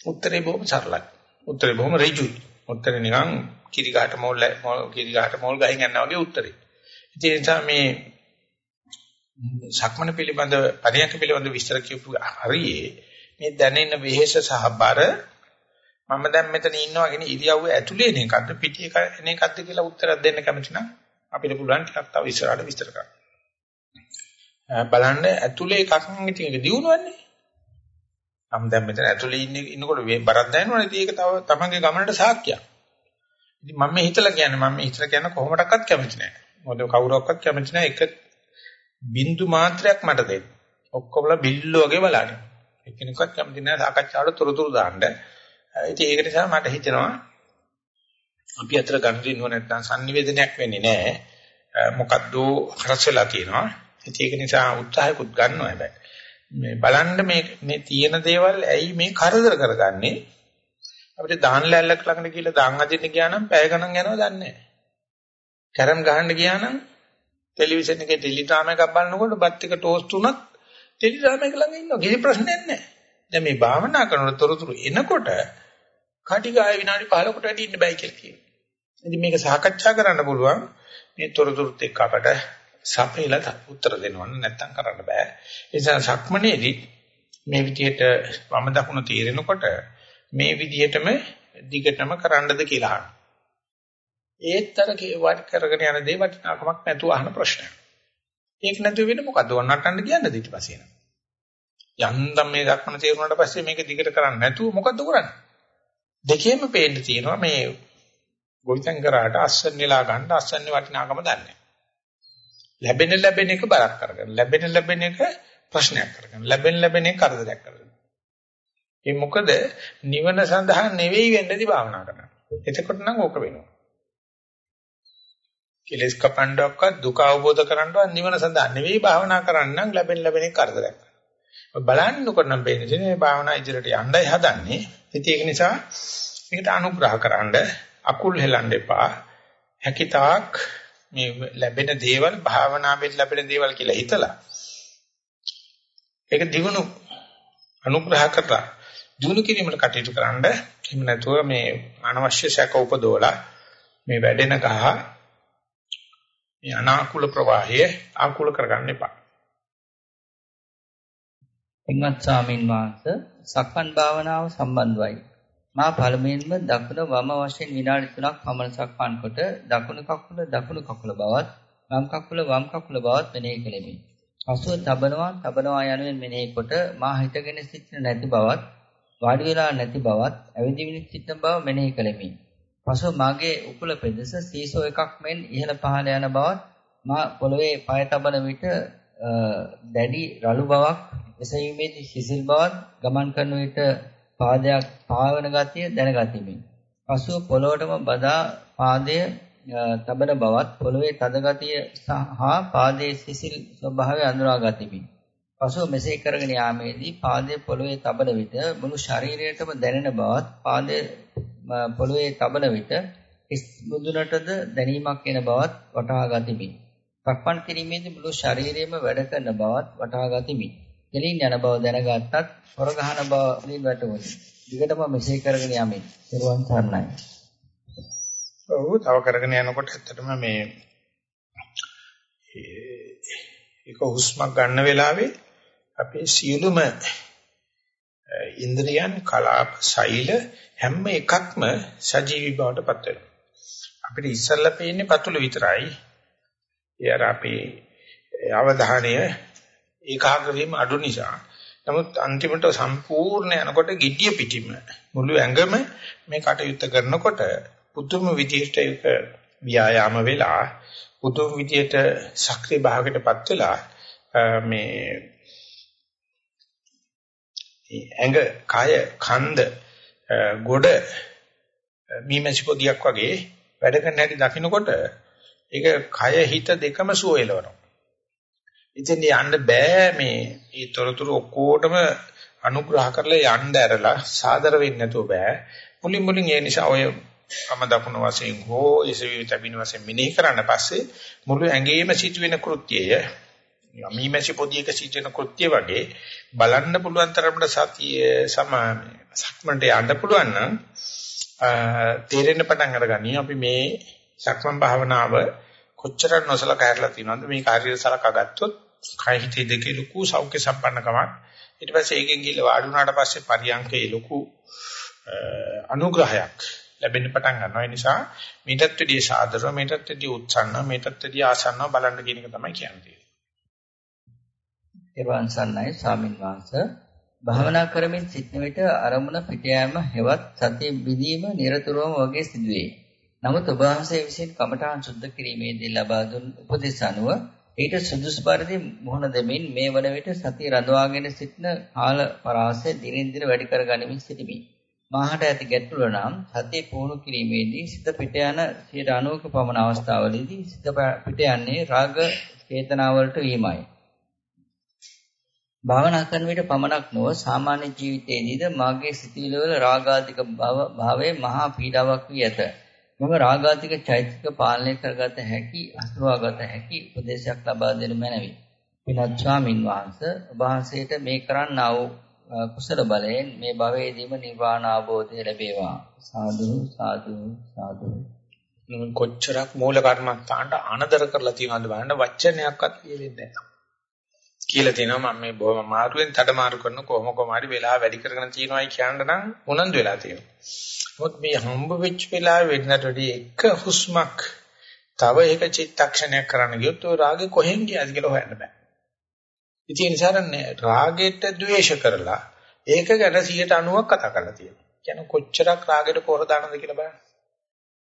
උත්තරේ බොහොම සරලයි. උත්තරේ බොහොම ඍජුයි. උත්තරේ නිකන් කිරි ගහට මොල් කිරි ගහට මොල් ගහින් යනවා වගේ උත්තරේ. ඒ නිසා මේ සක්මන පිළිබඳ පරියන්ක පිළිබඳ විස්තර කියපු හරියේ මේ දැනෙන වෙහෙස සහ බර මම දැන් මෙතන ඉන්නවා කියන ඉරියව්ව ඇතුලේ එන එකක්ද පිටියේ එන එකක්ද කියලා උත්තරයක් දෙන්න කැමති නම් අපිට පුළුවන් ටිකක් තව ඉස්සරහට විස්තර කරන්න. බලන්න ඇතුලේ එකක් නම් ඉතින් ඒක දිනුවන්නේ. මම දැන් මෙතන ඇතුලේ ඉන්නේ ඉන්නකොට බරක් දැනෙනවනේ ඉතින් ඒක තව තමන්ගේ ගමනට සාක්කියක්. ඉතින් මම මේ හිතලා කියන්නේ මම මේ හිතලා කියන කොහොමඩක්වත් කැමති නැහැ. මොකද කවුරක්වත් කැමති නැහැ එක බින්දු මාත්‍රයක් මට දෙන්න. ඔක්කොමලා බිල්ලෝ වගේ බලන්න. එක්කෙනෙක්වත් කැමති නැහැ සාකච්ඡාවට තොරතුරු දාන්න. ඉතින් ඒක නිසා මට හිතෙනවා අපි අතර ගන්න දිනුව නැත්නම් sannivedanayak වෙන්නේ නැහැ. මොකද්ද හරස් වෙලා තියෙනවා. ඉතින් ඒක නිසා උත්සාහයකුත් ගන්නවා හැබැයි. මේ බලන්න මේ මේ තියෙන දේවල් ඇයි මේ කරදර කරගන්නේ? අපිට දාන ලැල්ලක් ළඟට ගිහලා දාන් අදින්න ගියා නම් පැය ගණන් යනවා දන්නේ නැහැ. කැරම් ගහන්න ගියා නම් ටෙලිවිෂන් එකේ ටෙලිග්‍රාම එකක් බලනකොට බත් එක ටෝස්ට් උනත් ටෙලිග්‍රාම එක ළඟ ඉන්නවා කිසි ප්‍රශ්නයක් නැහැ. දැන් මේ භාවනා කරනකොට තොරතුරු එනකොට කටිගාය විනාඩි 15කට වැඩි ඉන්න බෑ කියලා කියනවා. ඉතින් මේක සාකච්ඡා කරන්න පුළුවන් මේ තොරතුරුත් එක්ක අපට සපේලා උත්තර දෙනවන්න නැත්තම් කරන්න බෑ. ඒ නිසා සක්මනේදී මේ විදිහට වම දකුණ තීරෙනකොට මේ විදිහටම දිගටම කරන්නද කියලා අහනවා. ඒත්තර වට කරගෙන යන දේ වටිනාකමක් නැතුව අහන ප්‍රශ්නයක්. ඒක නැතුව වෙන මොකද්ද වන්නටන්න කියන්නද ඊට පස්සේ නේද? යන්දම් මේ දක්වන තේරුණාට පස්සේ මේක දිගට කරන්නේ නැතුව මොකද්ද කරන්නේ? දෙකේම පේන්න තියෙනවා මේ ගොවිතැන් කරාට අස්සන්නේලා ගන්න අස්සන්නේ වටිනාකම දන්නේ ලැබෙන ලැබෙන එක බරක් කරගන්න. ලැබෙන ලැබෙන එක ප්‍රශ්නයක් කරගන්න. ලැබෙන ලැබෙන එක කරදරයක් කරගන්න. ඒ මොකද? නිවන සඳහා නෙවෙයි වෙන්නේදී භාවනා කරන්න එතකොට නම් ඕක වෙනවා. කෙලස් කපන්නවක්වත් දුක අවබෝධ කරගන්නවත් නිවන සඳහා නෙවෙයි භාවනා කරන්න නම් ලැබෙන ලැබෙන එක කරදරයක්. බලන්නකොට නම් බේන්නේ මේ භාවනා ඉදිරියට යන්නයි හදන්නේ. ඉතින් ඒක නිසා මේකට අනුග්‍රහ කරන්න අකුල් හෙලන්න එපා. හැකිතාක් මේ ලැබෙන දේවල් භාවනාවෙන් ලැබෙන දේවල් කියලා හිතලා ඒක දිනුණු අනුග්‍රහ කරලා දිනු කිරීමට කටයුතු කරන්න එහෙම නැතුව මේ අනවශ්‍ය සැක උපදවලා මේ වැඩෙන ගහ මේ අනාකූල ප්‍රවාහය ආකූල කරගන්න එපා. එංගත් ස්වාමින් වහන්සේ සක්මන් භාවනාව සම්බන්ධවයි. මා පළමුවෙන්ම දකුණ වම වශයෙන් විනාඩි 3ක් පමණ සක්මන් කොට දකුණු කකුල දකුණු කකුල බවත් වම් කකුල වම් කකුල බවත් මෙනෙහි කෙලෙමි. පසුව තබනවා තබනවා යනුවෙන් මෙනෙහි කොට මා හිතගෙන සිටින නැති බවත් වාඩි වෙලා නැති බවත් ඇවිදින්න සිටින බව මෙනෙහි කෙලෙමි. පසුව මාගේ උකුල පෙදෙස සීසෝ එකක් මෙන් ඉහළ පහළ යන බවත් මා පොළවේ පය තබන විට දැඩි රළු බවක් එසවීමේදී සිසිල් බවත් ගමන් කරන විට පාදයක් පාවන ගතිය දැනගතිමි. පසුව පොළොවටම බදා පාදය තබන බවත් පොළොවේ තද ගතිය හා පාදයේ සිසිල් ස්වභාවය අඳුරා ගතිමි. පසුව මෙසේ කරගෙන යාමේදී පාදයේ පොළොවේ තබන විට මුළු ශරීරයටම දැනෙන බවත් පාදයේ පොළොවේ තබන විට මුදුනටද දැනීමක් එන බවත් වටහා ගතිමි. සක්මන් කිරීමේදී මුළු ශරීරයම වැඩ කරන බවත් වටහා ගතිමි. දෙලින් යන බව දැනගත්තත් හොර ගහන බව වලින් වැටුණි. දිගටම මෙසේ කරගෙන යමින් පෙරවන් සරණයි. ඔව් තව කරගෙන යනකොට ඇත්තටම මේ ඒක හුස්මක් ගන්න වෙලාවේ අපේ සියලුම ඉන්ද්‍රියන් කලාප සෛල හැම එකක්ම සජීවී බවට පත් වෙනවා. අපිට ඉස්සල්ලා පේන්නේ පතුල විතරයි. ඒ අර අපේ අවධානය ඒකාග්‍ර වීම අඩු නිසා නමුත් අන්තිමට සම්පූර්ණ යනකොට gediya පිටිම මුළු ඇඟම මේ කටයුත්ත කරනකොට පුදුම විදිහට ඒක ව්‍යායාම වෙලා පුදුම විදිහට සක්‍රිය භාගයටපත් වෙලා මේ ඇඟ කය කන්ද ගොඩ මීමැසි පොදියක් වගේ වැඩ කරන හැටි දකිනකොට ඒක කය හිත දෙකම සුව එලවනවා. ඉතින් යන්න බෑ මේ මේ තොරතුරු ඔක්කොටම අනුග්‍රහ කරලා යන්න ඇරලා සාදර වෙන්න නැතුව බෑ. මුලින් මුලින් ඒ නිසා ඔය කම දකුණු වශයෙන් හෝ එසවි තබින වශයෙන් මෙනෙහි කරන්න පස්සේ මුළු ඇඟේම සිදුවෙන කෘත්‍යය යමීමැසි පොදියක සිදුවෙන කෘත්‍ය වගේ බලන්න පුළුවන් තරමට සතිය සම සක්මන්ට යන්න පුළුවන් නම් තේරෙන්න පටන් අරගනි අපි මේ සක්මන් භාවනාව කොච්චර නොසලකා හැරලා තියෙනවද මේ කාර්යය සලකා ගත්තොත් කය හිතේ දෙකේ ලොකු සෞඛ්‍ය සම්පන්නකමක් ඊට පස්සේ ඒකෙන් ගිහලා වාඩි වුණාට පස්සේ පරියන්කේ ලොකු අනුග්‍රහයක් ලැබෙන්න පටන් ගන්නවා ඒ නිසා මීටත් වැඩිය සාදරව මීටත් වැඩිය උත්සන්න මීටත් වැඩිය ආසන්නව බලන්න කියන එක තමයි කියන්නේ. ඒවන් සන්නයි ස්වාමින් වහන්සේ භාවනා කරමින් සිටන විට අරමුණ පිට යෑම හෙවත් සතිය බිඳීම නිරතුරුවම වගේ සිදුවේ. නමුත් ඔබ වහන්සේ විසින් කමඨාන් සුද්ධ කිරීමේදී ලබා දුන් උපදෙස් අනුව ඊට සුදුසු පරිදි මුහුණ දෙමින් මේ වන විට සතිය රඳවාගෙන සිටින කාල පරාසය දිනින් දින වැඩි කර ගනිමින් සිටිමි. මාහට ඇති ගැටලුව නම් සතිය පුහුණු කිරීමේදී සිත පිට යන 90ක පමණ අවස්ථාවලදී සිත පිට යන්නේ රාග චේතනාවලට වීමයි. භාවනා කරන විට පමණක් නොව සාමාන්‍ය ජීවිතයේදීද මාගේ සිතිවිලි වල රාගාධික භාවයේ මහා පීඩාවක් වී ඇත. මම රාගාධික චෛතසික පාලනය කරගත හැකි අසුරවාගත හැකි උපදේශයක් ලබා දෙනු මැනවි. පින්වත් ස්වාමින් වහන්සේ ඔබ වහන්සේට මේ කරන්නා වූ කුසල බලයෙන් මේ භවයේදීම නිර්වාණ අවබෝධය ලැබේවා. සාදු සාදු සාදු. කොච්චරක් මූල කර්මස්ථානට අනදර කරලා තියෙනවද බලන්න වචනයක්වත් කියලෙන්නේ නැහැ. කියලා තියෙනවා මම මේ බොහොම මාරුවෙන් මාරු කරන කොහොම කොමාරි වෙලා වැඩි කරගෙන තියෙනවායි කියන්න නම් උනන්දු වෙලා තියෙනවා. මොකද මේ හම්බ වෙච්ච වෙලාවෙ වෙන්නටදී එක හුස්මක් තව එක චිත්තක්ෂණයක් කරන්න ගියොත් ඔය රාගේ කොහෙන් ගියාද කියලා හොයන්න බෑ. ඉතින් ඒ නිසා රාගෙට ද්වේෂ කරලා ඒක ගැන 90ක් කතා කරලා තියෙනවා. කියන්නේ කොච්චරක් රාගෙට පොර දානවද කියලා බලන්න.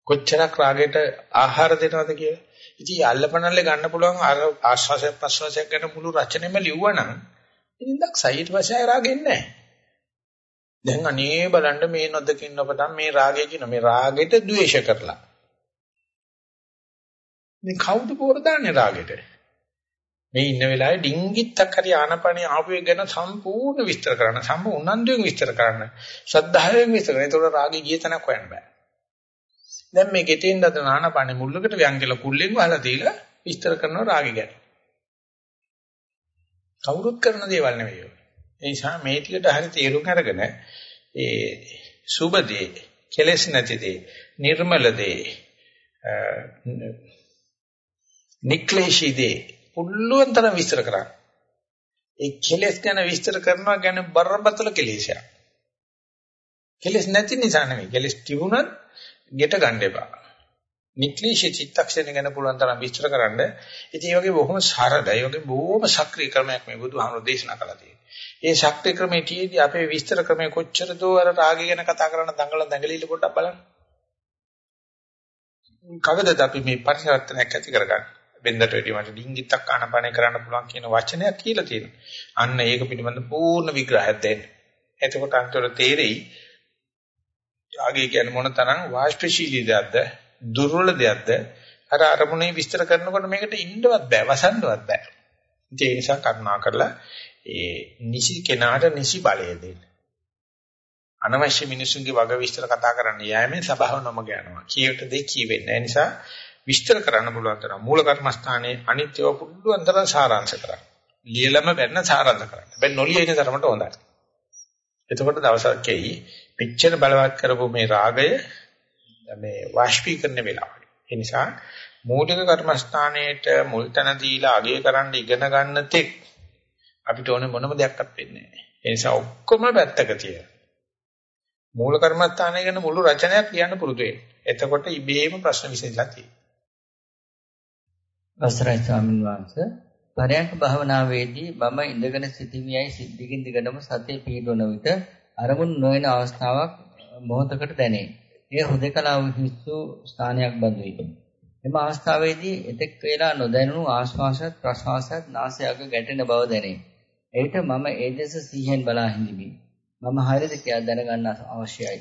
කොච්චරක් රාගෙට ආහාර දෙනවද කියලා. ඉතින් අල්ලපනල්ලේ ගන්න පුළුවන් අර ආශ්වාසයක් ප්‍රශ්වාසයක් ගැන මුළු රචනෙම ලිව්වනම් ඉතින් දක්සයි ඊට පස්සේ ආය රාගෙන්නේ නැහැ. දැන් අනේ බලන්න මේ නොදකින් ඔබටම මේ රාගය කියන මේ රාගෙට ද්වේෂ කරලා. මේ කවුද පොර දාන්නේ රාගෙට? මේ ඉන්න වෙලාවේ ඩිංගිත්තක් හරි ආනපනිය ආපු එක ගැන සම්පූර්ණ විස්තර කරන්න සම්පූර්ණ උනන්දුවෙන් විස්තර කරන්න ශ්‍රද්ධාවෙන් විස්තර කරන්න. ඒතකොට රාගේ ගිය තැනක් හොයන්න බෑ. දැන් මේ ගෙටින් දත නානපනේ මුල්ලකට ව්‍යං කියලා කුල්ලෙන් වහලා දීලා විස්තර කරනවා රාගේ ගැන. කවුරුත් කරන දේවල් නෙවෙයි ඔය. ඒ නිසා මේ ටිකට හරි තේරුම් අරගෙන ඒ සුබ දේ, කෙලෙස් නැති දේ, නිර්මල දේ, නික්ලේශී දේ පුළුවන් තරම් විස්තර කරන්න. ඒ කෙලෙස් ගැන විස්තර කරනවා ගැන බරපතල කෙලෙසයක්. කෙලෙස් නැති නිසා නෙවෙයි. කෙලෙස් තිබුණත් ගෙට ගන්න එපා. නික්ලිෂ චිත්තක්ෂණ ගැන පුළුවන් තරම් විස්තර කරන්න. ඉතින් මේ වගේ බොහොම සරල, ඒ වගේ බොහොම සක්‍රීය ක්‍රමයක් මේ බුදුහාමුදුරෝ දේශනා කළා තියෙනවා. ඒ ශක්තිය ක්‍රමයේ තියේදී අපේ විස්තර ක්‍රමය කොච්චර දෝ අර රාගය ගැන කතා කරන දඟල දඟලිලි පොඩ්ඩක් බලන්න. කවදද අපි මේ පරිසරත්නයක් ඇති කරගන්නේ? බෙන්දට වැඩි මට ඩිංගිත්තක් ආනපනය කරන්න පුළුවන් කියන වචනයක් කියලා තියෙනවා. අන්න ඒක පිළිබඳ පූර්ණ විග්‍රහයක් දෙන්න. එතකොට අන්තර තේරෙයි ත්‍යාගය කියන්නේ මොන තරම් වාෂ්පශීලී දෙයක්ද දුර්වල දෙයක්ද? අර අරමුණේ විස්තර කරනකොට මේකට ඉන්නවත් බෑ වසන්නවත් බෑ. ඒ නිසා කරුණා කරලා ඒ නිසි කෙනාට නිසි බලය දෙන්න. අනවශ්‍ය මිනිසුන්ගේ වග විස්තර කතා කරන්න යෑමෙන් සබාව නොමග යනවා කීයට දෙයි කියවෙන්නේ ඒ නිසා විස්තර කරන්න පුළුවන් තරම් මූල කර්මස්ථානයේ අනිත්‍යව පුළුවන් තරම් සාරාංශ කරන්න. ලියලම වෙන්න සාරාංශ කරන්න. හැබැයි නොලිය ඉන්න තරමට හොඳයි. එතකොට දවසක් එයි. පිච්චර බලවත් කරපු මේ රාගය මේ වාෂ්පීකරණ වෙලාවට. ඒ නිසා මූලික කර්මස්ථානයේට මුල් තැන දීලා අගය කරන්න ඉගෙන ගන්න තෙක් අපිට ඕනේ මොනම දෙයක්වත් වෙන්නේ නැහැ. ඒ නිසා ඔක්කොම පැත්තක තියලා මූල කර්මස්ථානය ගැන මුළු රචනයක් කියන්න පුරුදු වෙන්න. එතකොට ඉබේම ප්‍රශ්න විසඳලා තියෙනවා. අවසරයි ස්වාමීන් වහන්සේ පරයන්ක භාවනාවේදී මම ඉඳගෙන සිටීමේයි සිද්ධිකින් දිගටම සතිය පිහිටවන විට අරමුණු නොවන අවස්ථාවක් මොහොතකට දැනේ. එය හුදකලා විහිස්සු ස්ථානයක් බඳුයි. එම අවස්ථාවේදී එතෙක් වේලා නොදැනුණු ආශ්වාසත් ප්‍රශ්වාසත් නාසයක ගැටෙන බව දැනේ. එවිට මම ඒ දෙස සිහියෙන් බලා හිඳිමි. මම හරියට කියා දැනගන්න අවශ්‍යයි.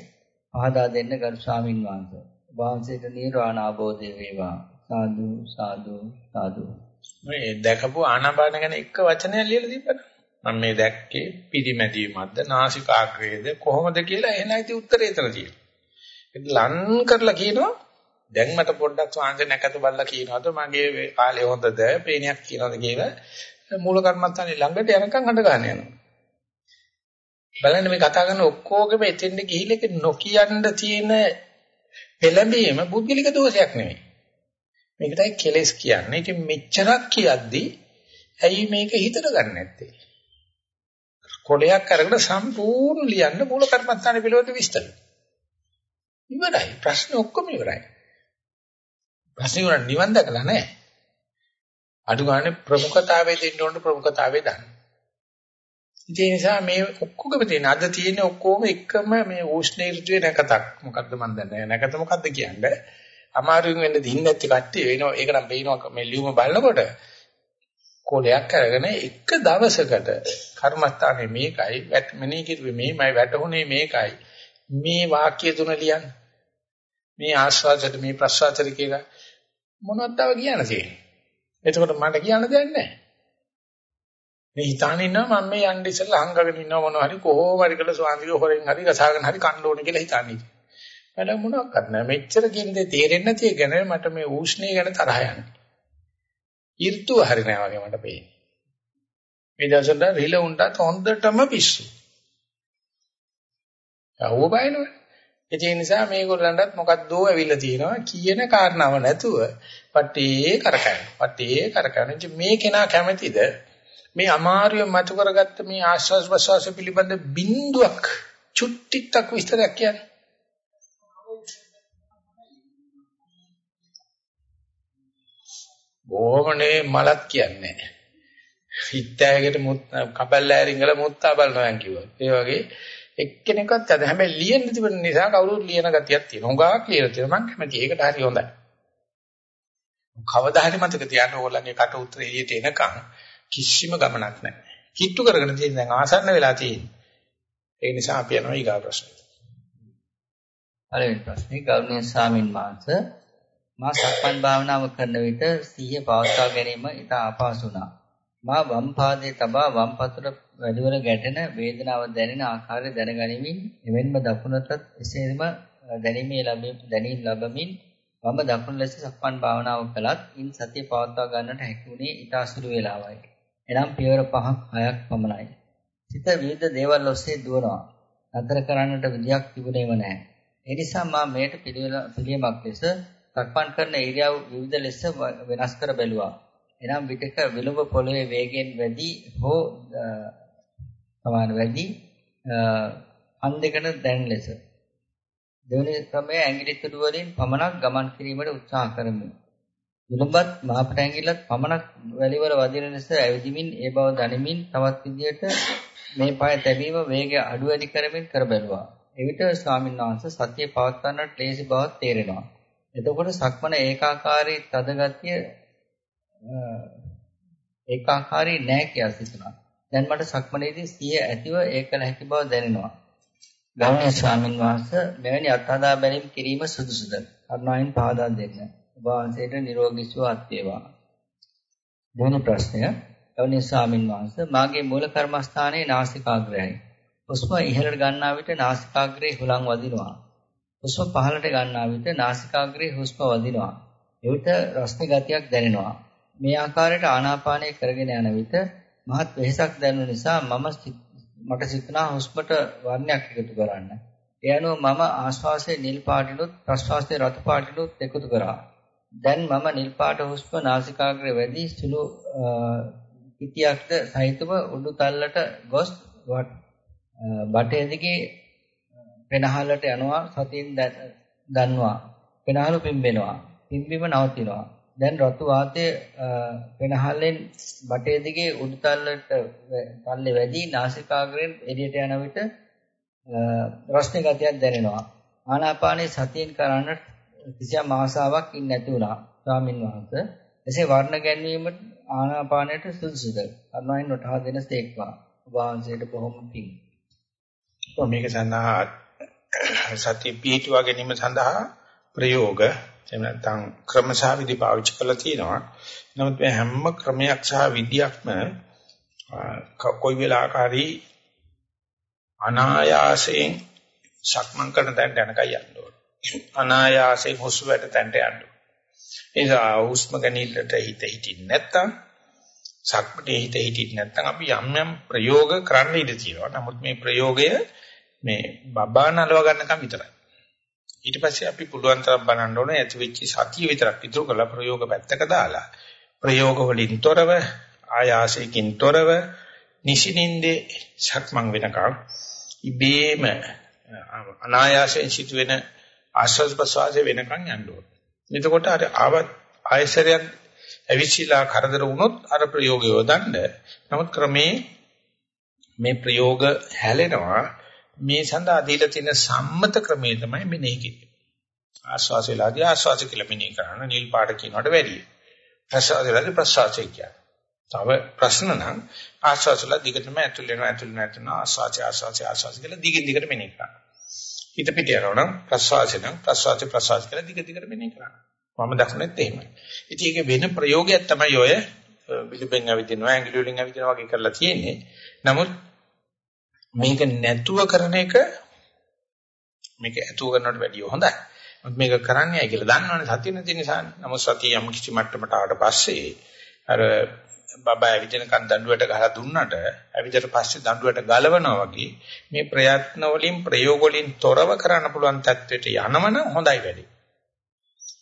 පහදා දෙන්න ගරු ස්වාමින් වහන්සේ. වහන්සේට නිර්වාණ අවබෝධය වේවා. සාදු සාදු සාදු. මේ දැකපු ආනාපාන ගැන එක වචනයක් ලියලා තිබ්බද? මම මේ දැක්කේ පිරිමැදීමක්ද නාසිකාග්‍රේද කොහොමද කියලා එහෙනම් ඉතින් උත්තරේ එතන තියෙනවා. ලන් කරලා කියනවා දැන් මට පොඩ්ඩක් ස්වාංශ නැකත බලලා කියනවාද මගේ කාලේ හොඳද පේනයක් කියනවාද කියලා මූල කර්මත්තානේ ළඟට යනකම් අඬ ගන්න යනවා. බලන්න මේ කතා කරන ඔක්කොගෙම එතෙන්ද ගිහිල්ලා ඒක නොකියන්න තියෙන පෙළඹීම බුද්ධිලික දෝෂයක් නෙමෙයි. මේකටයි කෙලස් කියන්නේ. ඉතින් මෙච්චරක් කියද්දි ඇයි මේක හිතට ගන්න නැත්තේ? කොලයක් අරගෙන සම්පූර්ණ ලියන්න මූල කර්මත්තානේ පිළිවෙත විස්තර. ඉවරයි. ප්‍රශ්න ඔක්කොම ඉවරයි. ප්‍රශ්න ඉවර නිවන් දැකලා නැහැ. අඩු ගන්න ප්‍රමුඛතාවයේ දෙන්න ඕන ප්‍රමුඛතාවයේ දාන්න. ඒ නිසා මේ ඔක්කොගම තියෙන අද තියෙන ඔක්කොම එකම මේ උෂ්ණ ඍතුවේ නැකතක්. මොකද්ද මන් දන්නේ නැකත මොකද්ද කියන්නේ? අමාරුවෙන් වෙන්න දින්න නැති කට්ටිය වෙනවා. ඒක නම් පේනවා මේ ලියුම බලනකොට කොලයක් අරගෙන එක දවසකට කර්මස්ථානේ මේකයි මෙනෙහි කිරුවේ මේමයි වැටුනේ මේකයි මේ වාක්‍ය තුන ලියන්න මේ ආස්වාදයට මේ ප්‍රසවාසයට කියලා මොනවද තව කියන්න තියෙන්නේ එතකොට මට කියන්න දෙයක් නැහැ මේ හිතාන ඉන්නවා මම මේ යන්න ඉස්සෙල්ලා හංගගෙන ඉන්නවා මොනවා හරි කොහොම හරි කළ ස්වාමීක හොරෙන් හරි ගසාගෙන හරි කන්න ඕනේ කියලා හිතන්නේ මට මොනවත් නැහැ මෙච්චර කින්දේ තේරෙන්නේ නැති එක ගැන මට මේ ඌෂ්ණී ගැන තරහ යන්නේ ඍතුව හරි නෑ වගේ මට පේන්නේ. මේ දවස්වල රිල උන්ටත් හොඳටම පිස්සු. යවුව බයනවනේ. ඒ නිසා මේගොල්ලන්ටත් මොකක්දෝ ඇවිල්ලා තියෙනවා කියන කාරණාව නැතුව පටේ කරකැවෙන. පටේ කරකැවෙන. මේ කෙනා කැමැතිද මේ අමාරුවෙන් මතු කරගත්ත මේ ආශ්වාස ප්‍රශ්වාස පිළිබඳ බිඳුවක් චුට්ටික් විස්තරයක් කියන්නේ. බොහොමනේ මලක් කියන්නේ. හිටෑයකට මුත් කබල්ලෑරින්ගල මුත්තා බලනවා කිව්වා. ඒ වගේ එක්කෙනෙක්වත් අද හැබැයි ලියන්න තිබෙන නිසා කවුරුත් ලියන ගතියක් තියෙනවා. හුඟක් ලියලා තියෙනවා. මම කැමති. ඒකට හරි හොඳයි. කවදා හරි මතක තියාගන්න ඕගොල්ලන්ගේ කට උතර එළියට එනකන් කිසිම ගමනක් නැහැ. කිට්ටු කරගෙන තියෙන දැන් ආසන්න වෙලා තියෙන්නේ. ඒ නිසා අපි යනවා ඊගා ප්‍රශ්නෙට. පළවෙනි ප්‍රශ්නේ ගෞරවනීය ස්වාමින් වහන්සේ මා සක්මන් භාවනාව කරන විට සිහිය පවත්වා ගැනීම ඉතා අපහසු වුණා. මා වම් පාදයේ තබා වම් පතුල වැඩිවල ගැටෙන වේදනාව දැනෙන ආකාරය දැනගනිමින් එවෙන්ම දකුණටත් එසේම දැනීමේ ලැබීම දැනීම ලැබමින් වම් දකුණ ලෙස සක්මන් භාවනාව කළත් ඉන් සතිය පවත්වා ගන්නට හැකි වුණේ ඉතා සුළු වේලාවයි. එනම් පියවර 5ක් 6ක් පමණයි. සිත විවිධ දේවල් ඔස්සේ දුවනවා. නතර කරන්නට විදියක් තිබුණේම නැහැ. ඒ නිසා මා මේට පිළිවෙලක් ලෙස සක්මන් කරන ඉරියව් විවිධ ලෙස වෙනස් කර බැලුවා. එනම් විටක විලුඹ පොළවේ වේගයෙන් වැඩි හෝ සමාන වැඩි අන් දෙකන දැන් ලෙස. දෙවැනි ක්‍රමය ඇඟිලි තුඩු වලින් පමණක් ගමන් කිරීමට උත්සාහ කරමු. විලුඹත් මාපට ඇඟිල්ලත් පමණක් වැලිවල වදින ලෙස ඇවිදිමින් ඒ බව දනිමින් තවත් විදියට මේ පාය තැබීම වේගය අඩු වැඩි කරමින් කර බැලුවා. එවිට ස්වාමීන් වහන්සේ සතිය පවත්වන්නට ලේසි බවක් තේරෙනවා. එතකොට සක්මන ඒකාකාරී තද ගතිය ඒකාකාරී නෑ කියලා සිතුණා. දැන් මට සක්මනේදී සිය ඇතිව ඒකල හැකි බව දැනෙනවා. ගෞරවනීය ස්වාමින් වහන්සේ මෙවැනි අත්හදා බැලීම් කිරීම සුදුසුද? කරුණාවෙන් පහදා දෙන්න. ඔබ වහන්සේට නිරෝගී සුවපත් වේවා. දෙවන ප්‍රශ්නය ගෞරවනීය ස්වාමින් වහන්සේ මාගේ මූල කර්මස්ථානයේ නාසිකාග්‍රයයි. හුස්ම ඉහළට ගන්නා විට නාසිකාග්‍රේ හුලං වදිනවා. හුස්ම පහළට ගන්නා විට නාසිකාග්‍රේ හුස්ම වදිනවා. එවිට රස්නේ ගතියක් දැනෙනවා. මේ ආකාරයට ආනාපානය කරගෙන යන විට මහත් වෙහසක් දැනුන නිසා මම මට සිතනා හුස්මට වර්ණයක් එකතු කරන්න. ඒ අනුව මම ආශ්වාසයේ නිල් පාටිනුත් ප්‍රශ්වාසයේ රතු පාටිනුත් එකතු කරා. දැන් මම නිල් පාට හුස්ම නාසිකාග්‍රේ වැඩි සුළු පිටියක්ද සහිතව උඩු තල්ලට ගොස් බටේ දිගේ පෙනහලට යනවා සතියෙන් දන්නවා. පෙනහල පිම්බෙනවා. පිම්බීම නවතිනවා. දැන් රතු වාතයේ පෙනහලෙන් බටේ දිගේ උඩුතල්ලට තල්ලේ වැඩි නාසිකාග්‍රයෙන් එළියට යන විට රස්නේ ගතියක් දැනෙනවා. ආනාපානයේ සතියෙන් කරන්න කිසියම් ආසාවක් ඉන්නේ නැති වුණා. ස්වාමින් වහන්සේ එසේ වර්ණ ගැනීමට ආනාපානයට සුදුසුද? අනුයින් නොටහා දෙන ස්තේක්වා. වහන්සේට බොහොම පිං. මේක සඳහා සතිය පිහිටුවා ගැනීම සඳහා ප්‍රයෝග එහෙම නැත්නම් ක්‍රම සහ විදි පාවිච්චි කරලා තියෙනවා. නමුත් මේ හැම ක්‍රමයක් සහ විදියක්ම කොයි වෙලාවකරි අනායාසයෙන් සක්මන් කරන තැනට යනකයි යන්න ඕනේ. අනායාසයෙන් හුස්ම වැට තැනට යන්න ඕනේ. ඒ නිසා හුස්ම ගැනීමට හිත හිටින්නේ නැත්තම් සක්මනේ හිත හිටින්නේ නැත්තම් අපි යම් යම් ප්‍රයෝග කරන්න ඉඩ තියෙනවා. නමුත් මේ ප්‍රයෝගය මේ බබා නලව ගන්නකම් විතරයි. ඊට පස්සේ අපි පුළුවන් තරම් බලන්න ඕනේ ඇති වෙච්ච සතිය විතරක් ඉතුරු කරලා ප්‍රයෝග පැත්තක දාලා ප්‍රයෝග වලින් තොරව ආයාසයෙන් තොරව නිසිනින්දේ සක්මන් වෙනකම් ඉබේම අනායාසයෙන් සිදුවෙන ආශ්වාස ප්‍රශ්වාසය වෙනකම් යන්න ඕනේ. එතකොට අර ආවත් ආයසරයක් ඇවිසිලා කරදර වුණොත් අර ප්‍රයෝගය යොදන්න. නමුත් ක්‍රමේ මේ ප්‍රයෝග හැලෙනවා මේ සඳහා දීලා තියෙන සම්මත ක්‍රමය තමයි මෙනෙහි කිරීම. ආස්වාසයලාදී ආස්වාස කියලා මෙනෙහි කරන නිල් පාට කියනකට වැඩියි. ප්‍රසවාසයලාදී ප්‍රසවාසය කියන්නේ. තව ප්‍රශ්න නම් ආස්වාසලා දිගටම ඇතුල් වෙනවා ඇතුල් වෙනවා ඇතුල් වෙනවා ආස්වාසය ආස්වාසය ආස්වාසය කියලා දිගින් දිගට මෙනෙහි කරනවා. හිත පිට යනවා නම් ප්‍රසවාසය නම් ප්‍රසවාසය ප්‍රසවාසය කියලා දිග දිගට මෙනෙහි කරනවා. මම දක්නත් එහෙමයි. ඉතින් ඒක වෙන ප්‍රයෝගයක් තමයි ඔය පිළිපෙන් ඇවිදිනවා ඇඟිලි වලින් ඇවිදිනවා වගේ කරලා තියෙන්නේ. නමුත් මේක නැතුව කරන එක මේක ඇතුව කරනවට වැඩිය හොඳයි. මොකද මේක කරන්නේ ඇයි කියලා දන්නවනේ සතිය නැති නිසා. නමුත් සතිය යම් කිසි මට්ටමකට ආවට පස්සේ අර බබා ඇවිදිනකන් දඬුවට ගහලා දුන්නට ඇවිදට පස්සේ දඬුවට ගලවනවා වගේ මේ ප්‍රයත්න වලින් ප්‍රයෝග වලින් තොරව කරන්න පුළුවන් තත්ත්වයට යනවනම් හොඳයි වැඩි.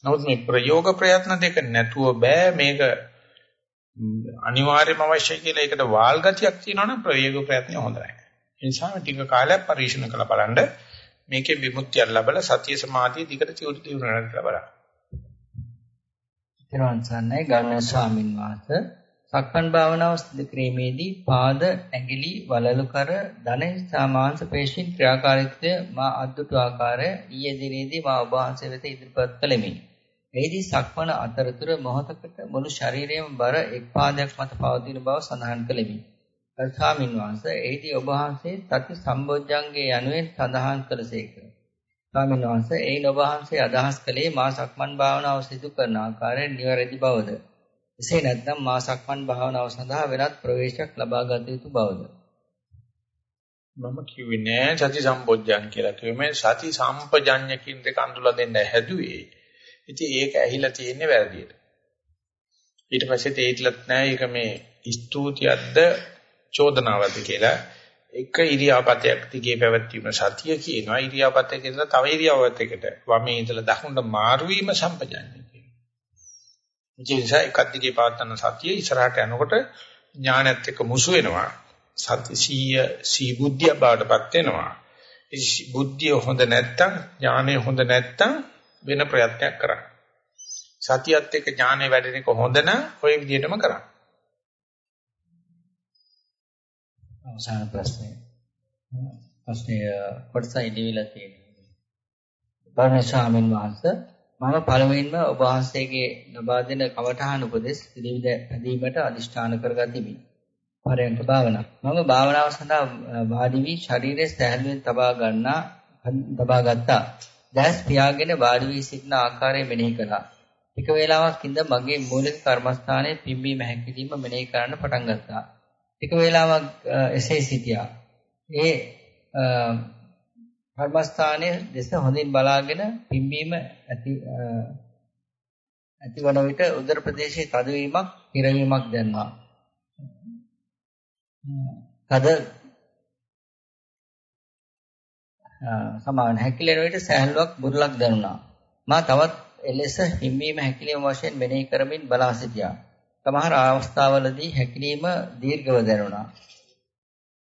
නමුත් මේ ප්‍රයෝග ප්‍රයත්න දෙක නැතුව බෑ මේක අනිවාර්යම අවශ්‍යයි කියලා ඒකට වාල් ගතියක් තියෙනවනම් ප්‍රයෝග ප්‍රයත්නය හොඳයි. ඒ නිසා ටික කාලයක් පරිශීලන කරලා බලන්න මේකේ විමුක්තිය ලැබලා සතිය සමාධිය දිගට තියුණු තියුණු කරලා බලන්න. ඊට පස්සේ ගාමිණී ස්වාමින් වහන්සේ සක්මන් භාවනාව සිදු කිරීමේදී පාද ඇඟිලි වලලු කර ධන සාමාංශ පේශීන් ක්‍රියාකාරීත්වය මා අද්දුටු ආකාරය ඊයේ දිනේදී මා ඔබ වහන්සේ වෙත ඉදිරිපත් කළෙමි. එෙහිදී සක්මන අතරතුර මොහොතකට මුළු ශරීරයම බර එක් පාදයක් මත පවතින බව සඳහන් කළෙමි. ස්වාමින් වහන්සේ එෙහිදී ඔබ වහන්සේ සති සම්බොජ්ජංගේ යනුවෙන් සඳහන් කළසේක. ස්වාමින් වහන්සේ එයින් ඔබ වහන්සේ අදහස් කළේ මා සක්මන් භාවනාව සිදු කරන ආකාරය නිවැරදි බවද? එසේ නැත්නම් මා සක්මන් භාවනාව සඳහා වෙනත් ප්‍රවේශයක් ලබා ගත යුතු බවද? මම කිව්වේ නෑ සති සම්පොඥ්ජන් කියලා. කිව්වේ සති සම්පජඤ්ඤ කියන දෙක අඳුලා දෙන්න හැදුවේ. ඉතින් ඒක ඇහිලා තියෙන්නේ වැරදියට. ඊට පස්සේ තේිටලත් නෑ ඒක මේ ස්තුතියක්ද චෝදනාවක්ද කියලා. එක ඉරියාපතයක් දිගේ පැවැත්වීම සතිය කියනවා. ඉරියාපතයක ඉඳලා තව ඉරියාපතයකට වමේ ඉඳලා දකුණට මාරු වීම සම්පජඤ්ඤය. ඒ නිසා එකක් දිගේ පවත්වන සතිය ඉස්සරහට යනකොට ඥානයත් එක්ක මුසු වෙනවා. සති සීය සී බුද්ධිය බාටපත් වෙනවා. ඒ බුද්ධිය හොඳ නැත්තම් ඥානය හොඳ නැත්තම් වෙන ප්‍රයත්නයක් කරන්න. සතියත් එක්ක ඥානය වැඩෙන එක හොඳ නම් ওই විදිහටම කරන්න. අවසාන ප්‍රශ්නය. ප්‍රශ්නය කොටසයි දීලා තියෙනවා. බර්ණ ස්වාමීන් වහන්සේ මම පළමුවෙන්ම ඔබ වහන්සේගේ ලබා දෙන කවටහන් උපදෙස් පිළිවිද ඇදීමට අදිෂ්ඨාන කරගතිමි. පරයන්ක භාවනා. මම භාවනාව සඳහා වාඩි වී ශරීරයේ සැහැල්ලුවෙන් තබා ගන්නා තබා ගත්තා. දැස් පියාගෙන වාඩි වී සිටින ආකාරය මෙනෙහි කළා. ටික වේලාවක් ඉඳ මගේ මූලික කර්මස්ථානයේ පිම්බීම හැකිලිම මෙනෙහි කරන්න පටන් ගත්තා. ටික වේලාවක් එසේ සිටියා. ඒ කර්මස්ථානයේ දෙස හොඳින් බලාගෙන පිම්බීම ඇති ඇතිවන විට උදර ප්‍රදේශයේ තදවීමක් හිරවීමක් දැනුණා. තද සමාන හැකිලෙන විට සෑහලුවක් බුරුලක් දැනුණා. මා තවත් එලෙස හිම්බීම හැකිලීම වශයෙන් මෙනෙහි කරමින් බලා සිටියා. සමහර අවස්ථාවලදී හැකිලීම දීර්ඝව දැනුණා.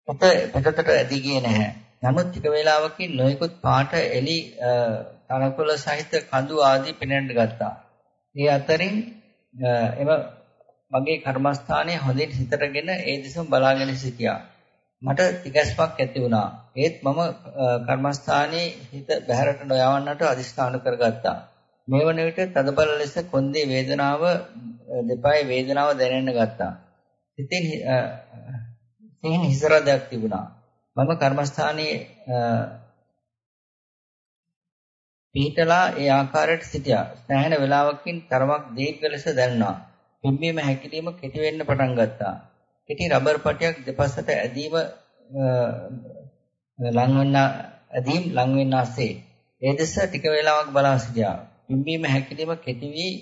පොත පිටතට ඇදී ගියේ නැහැ. නමුත් ටික වේලාවකින් නොයෙකුත් පාට එලි තනකොළ සහිත කඳු ආදී පෙනෙන්න ගත්තා. ඒ අතරින් එම මගේ කර්මස්ථානයේ හොඳින් හිතරගෙන ඒ දෙසම බලාගෙන සිටියා. මට තිගැස්මක් ඇති වුණා. ඒත් මම කර්මස්ථානයේ හිත බහැරට නොයවන්නට අදිස්ථාන කරගත්තා. මේ වන විට තදබල ලෙස කොන්දේ වේදනාව දෙපායේ වේදනාව දැනෙන්න ගත්තා. සිතින් සිහින් හිසරදයක් තිබුණා. මම කර්මස්ථානයේ පිහිටලා ඒ ආකාරයට සිටියා. සෑහෙන වේලාවකින් තරමක් දීර්ඝ ලෙස දැනුණා. පිම්බීම හැකිලිම කෙටි වෙන්න පටන් ගත්තා. කෙටි රබර් පටියක් දෙපසට ඇදීම ලංවන්න ඇදීම් ලං වෙනාසේ. ඒ දෙස ටික වේලාවක් බලා සිටියා. පිම්බීම හැකිලිම කෙටි වී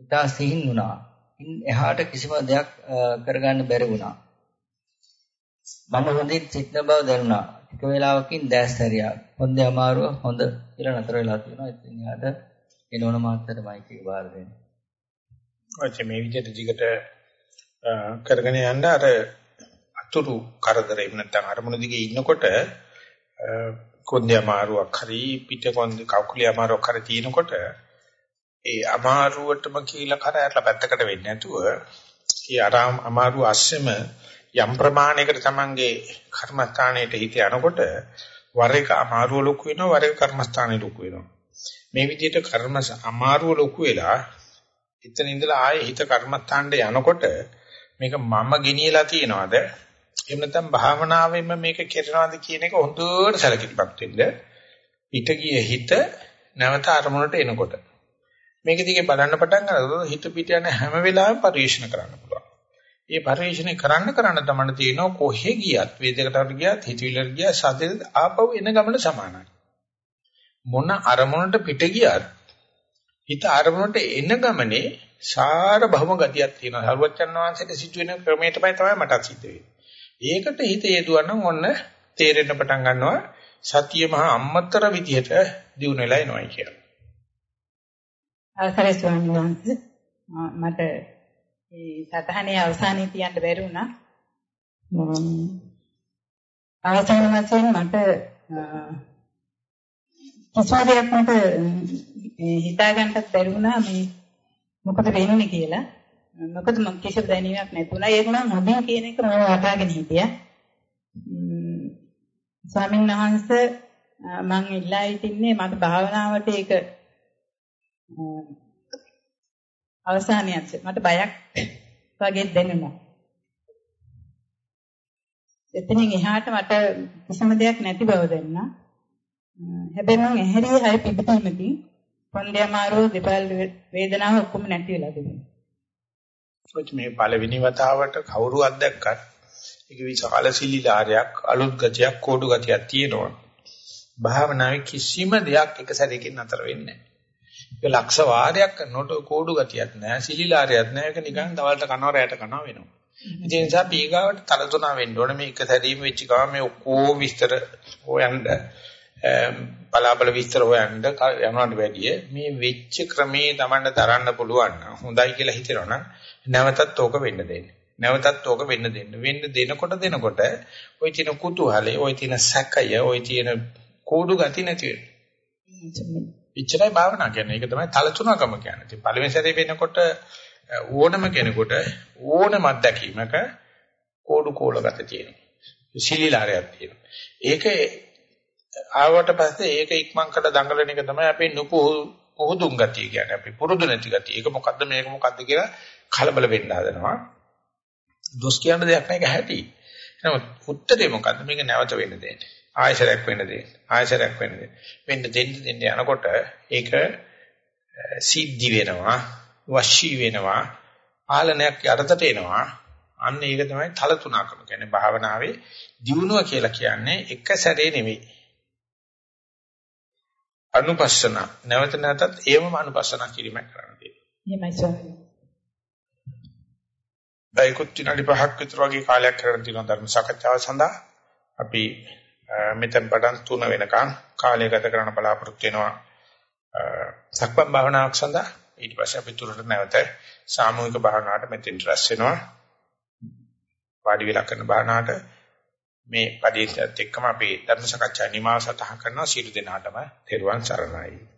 ඉතා සිහින් වුණා. ඉන් එහාට කිසිම දෙයක් කරගන්න බැරි වුණා. මම හොඳින් සිටින බව දැනුණා. ටික වේලාවකින් දැස් හැරියා. හොඳේ අමාරුව හොඳ කියලා නතර වෙලා තියෙනවා. ඉතින් යාට එනෝන මාත්‍යට මයික් එක බාර දෙන්න. ඔච්ච මේ විදිහට දිගට කරගෙන යන්න අර අතුරු කරදර එහෙම නැත්නම් අරමුණ දිගේ ඉන්නකොට කොන්දේ අමාරුවක් හරි පිට කොන්දේ කකුලේ අමාරුවක් හරි තියෙනකොට ඒ අමාරුවටම කියලා කර ඇරලා පැත්තකට වෙන්නේ නැතුව ඒ අරාම අමාරුව අස්සෙම යම් ප්‍රමාණයකට Tamange කර්මස්ථානයට හිත යනකොට වර එක අමාරුව ලොකු වෙනවා වර එක කර්මස්ථානේ ලොකු වෙනවා. මේ විදිහට කර්ම අමාරුව ලොකු වෙලා එතන ඉඳලා ආයේ හිත කර්මස්ථානට යනකොට මේක මම ගෙනියලා තියනවාද? එහෙම නැත්නම් භාවනාවෙන්ම මේක කෙරෙනවද කියන එක හොඳට සැලකිලිපත් වෙන්න හිත ගිය හිත නැවත අරමුණට එනකොට මේක දිගේ බලන්න පටන් ගන්නකොට හිත පිට යන හැම වෙලාවෙම පරිශන කරන්න පුළුවන්. ඒ පරිශනේ කරන්න කරන්න තමයි තියෙනවා කොහෙ ගියත් වේදකටට ගියත් හිතවිල්ලට ගියත් සද්දෙට ආපහු එන ගමන සමානයි. මොන අරමුණට පිට ගියත් හිත අරමුණට එන ගමනේ සාර බහම ගතියක් තියෙනවා. හරුවච්චන් වහන්සේට සිදුවෙන ක්‍රමයේ තමයි තමයි මට සිද්ධ වෙන්නේ. ඒකට හිත යෙදුවනම් ඔන්න තේරෙන්න පටන් ගන්නවා සතිය මහා අම්මතර විදිහට දිනු වෙලා එනවායි කියලා. අවසරයි ස්වාමීන් වහන්සේ මට මේ සතහනේ අවසානයේ තියන්න බැරි වුණා. අවසාන වශයෙන් මට කිසිම දෙයක් මට හිතා ගන්නත් බැරි වුණා මේ මොකද වෙන්නේ කියලා. මොකද මම කිසිම දැනීමක් නැතුණා. ඒක නම් මොදින් කියන එක මම වටාගෙන හිටියා. ස්වාමීන් වහන්සේ මම ඉල්ලා හිටින්නේ මට භාවනාවට ඒක අවසානයක් මට බයක් වගේ දැනුණා. එතනින් එහාට මට කිසිම දෙයක් නැති බව දැනුණා. හැබැයි මම ඇහැරියේ හය පිටිපීමකින් කොන්දේ අමාරුව දෙපල් වේදනාව ඔක්කොම නැති වෙලා තිබුණා. ඔච්ච මේ පළවෙනි වතාවට කවුරු අත්දැක්කත් ඒක විශාල සිලිලාරයක් අලුත් ගතියක් කෝඩු ගතියක් තියෙනවා. භාවනාවේ කිසිම දෙයක් එක සැරේකින් නතර වෙන්නේ නැහැ. ඒක ලක්ෂ වාරයක් කරනකොට කෝඩු ගතියක් නැහැ, සිලිලාරයක් නැහැ. ඒක නිකන් දවල්ට කනවා රැයට කනවා වෙනවා. ඒ නිසා පීගාවට තල තුනා වෙන්න ඕනේ මේ එක සැරීම වෙච්ච ගමන් මේ ඔක්කොම විස්තර හොයන්න බලාබල විස්තර හොයන්න යනවට වැඩිය මේ වෙච්ච ක්‍රමේ Tamanne දරන්න පුළුවන් නම් හොඳයි කියලා හිතනවනම් නැවතත් ඕක වෙන්න දෙන්න. නැවතත් ඕක වෙන්න දෙන්න. වෙන්න දෙනකොට දෙනකොට ওই තියෙන කුතුහලය, ওই තියෙන සැකය, ওই තියෙන කෝඩු ගති නැති වෙනවා. ඉච්චරයි භාවනා කියන්නේ. ඒක තමයි තලතුණකම කියන්නේ. ඉතින් පළවෙනි සැරේ වෙනකොට ඕනම කෙනෙකුට ඕනම අත්දැකීමක කෝඩු කෝල ගත තියෙනවා. සිලිලාරයක් තියෙනවා. ඒක ආවට පස්සේ ඒක ඉක්මන් කළ දඟලන එක තමයි අපේ නුපුහු පුහුදුම් ගතිය කියන්නේ. අපි පුරුදු නැති ගතිය. ඒක මොකද්ද මේක මොකද්ද කියලා කලබල වෙන්න හදනවා. දොස් කියන දෙයක් නෑ ඒක ඇති. නමුත් උත්තරේ මොකද්ද? මේක නැවත වෙන්න දෙන්න. ආයශරයක් වෙන්න දෙන්න. ආයශරයක් වෙන්න දෙන්න. වෙන්න දෙන්න දෙන්න යනකොට ඒක සිද්ධි වෙනවා, වශී වෙනවා, පාලනයක් යටතට එනවා. අන්න ඒක තමයි තල තුනකම කියන්නේ භාවනාවේ දියුණුව කියලා කියන්නේ එක සැරේ නෙවෙයි. අනුපස්සන නැවත නැවතත් ඒවම අනුපස්සන කිරීමක් කරන්න තියෙනවා. එහෙමයි ස්වාමී. බයිකුත් විනාඩි 5ක් විතර වගේ කාලයක් කරන් තියෙනවා ධර්ම සාකච්ඡාව සඳහා. අපි මෙතෙන් පටන් තුන වෙනකන් කාලය ගත කරන්න බලාපොරොත්තු වෙනවා. සක්මන් භාවනාවක් සඳහා ඊට පස්සේ අපි තුරට නැවත සාමූහික භාවනාවට මෙතෙන් රැස් වෙනවා. වාඩි වෙලා කරන භාවනාවට මේ පදේශයත් එක්කම අපි ධර්ම සාකච්ඡා නිමාව සටහන් කරනවා. සියලු දෙනාටම තෙරුවන් සරණයි.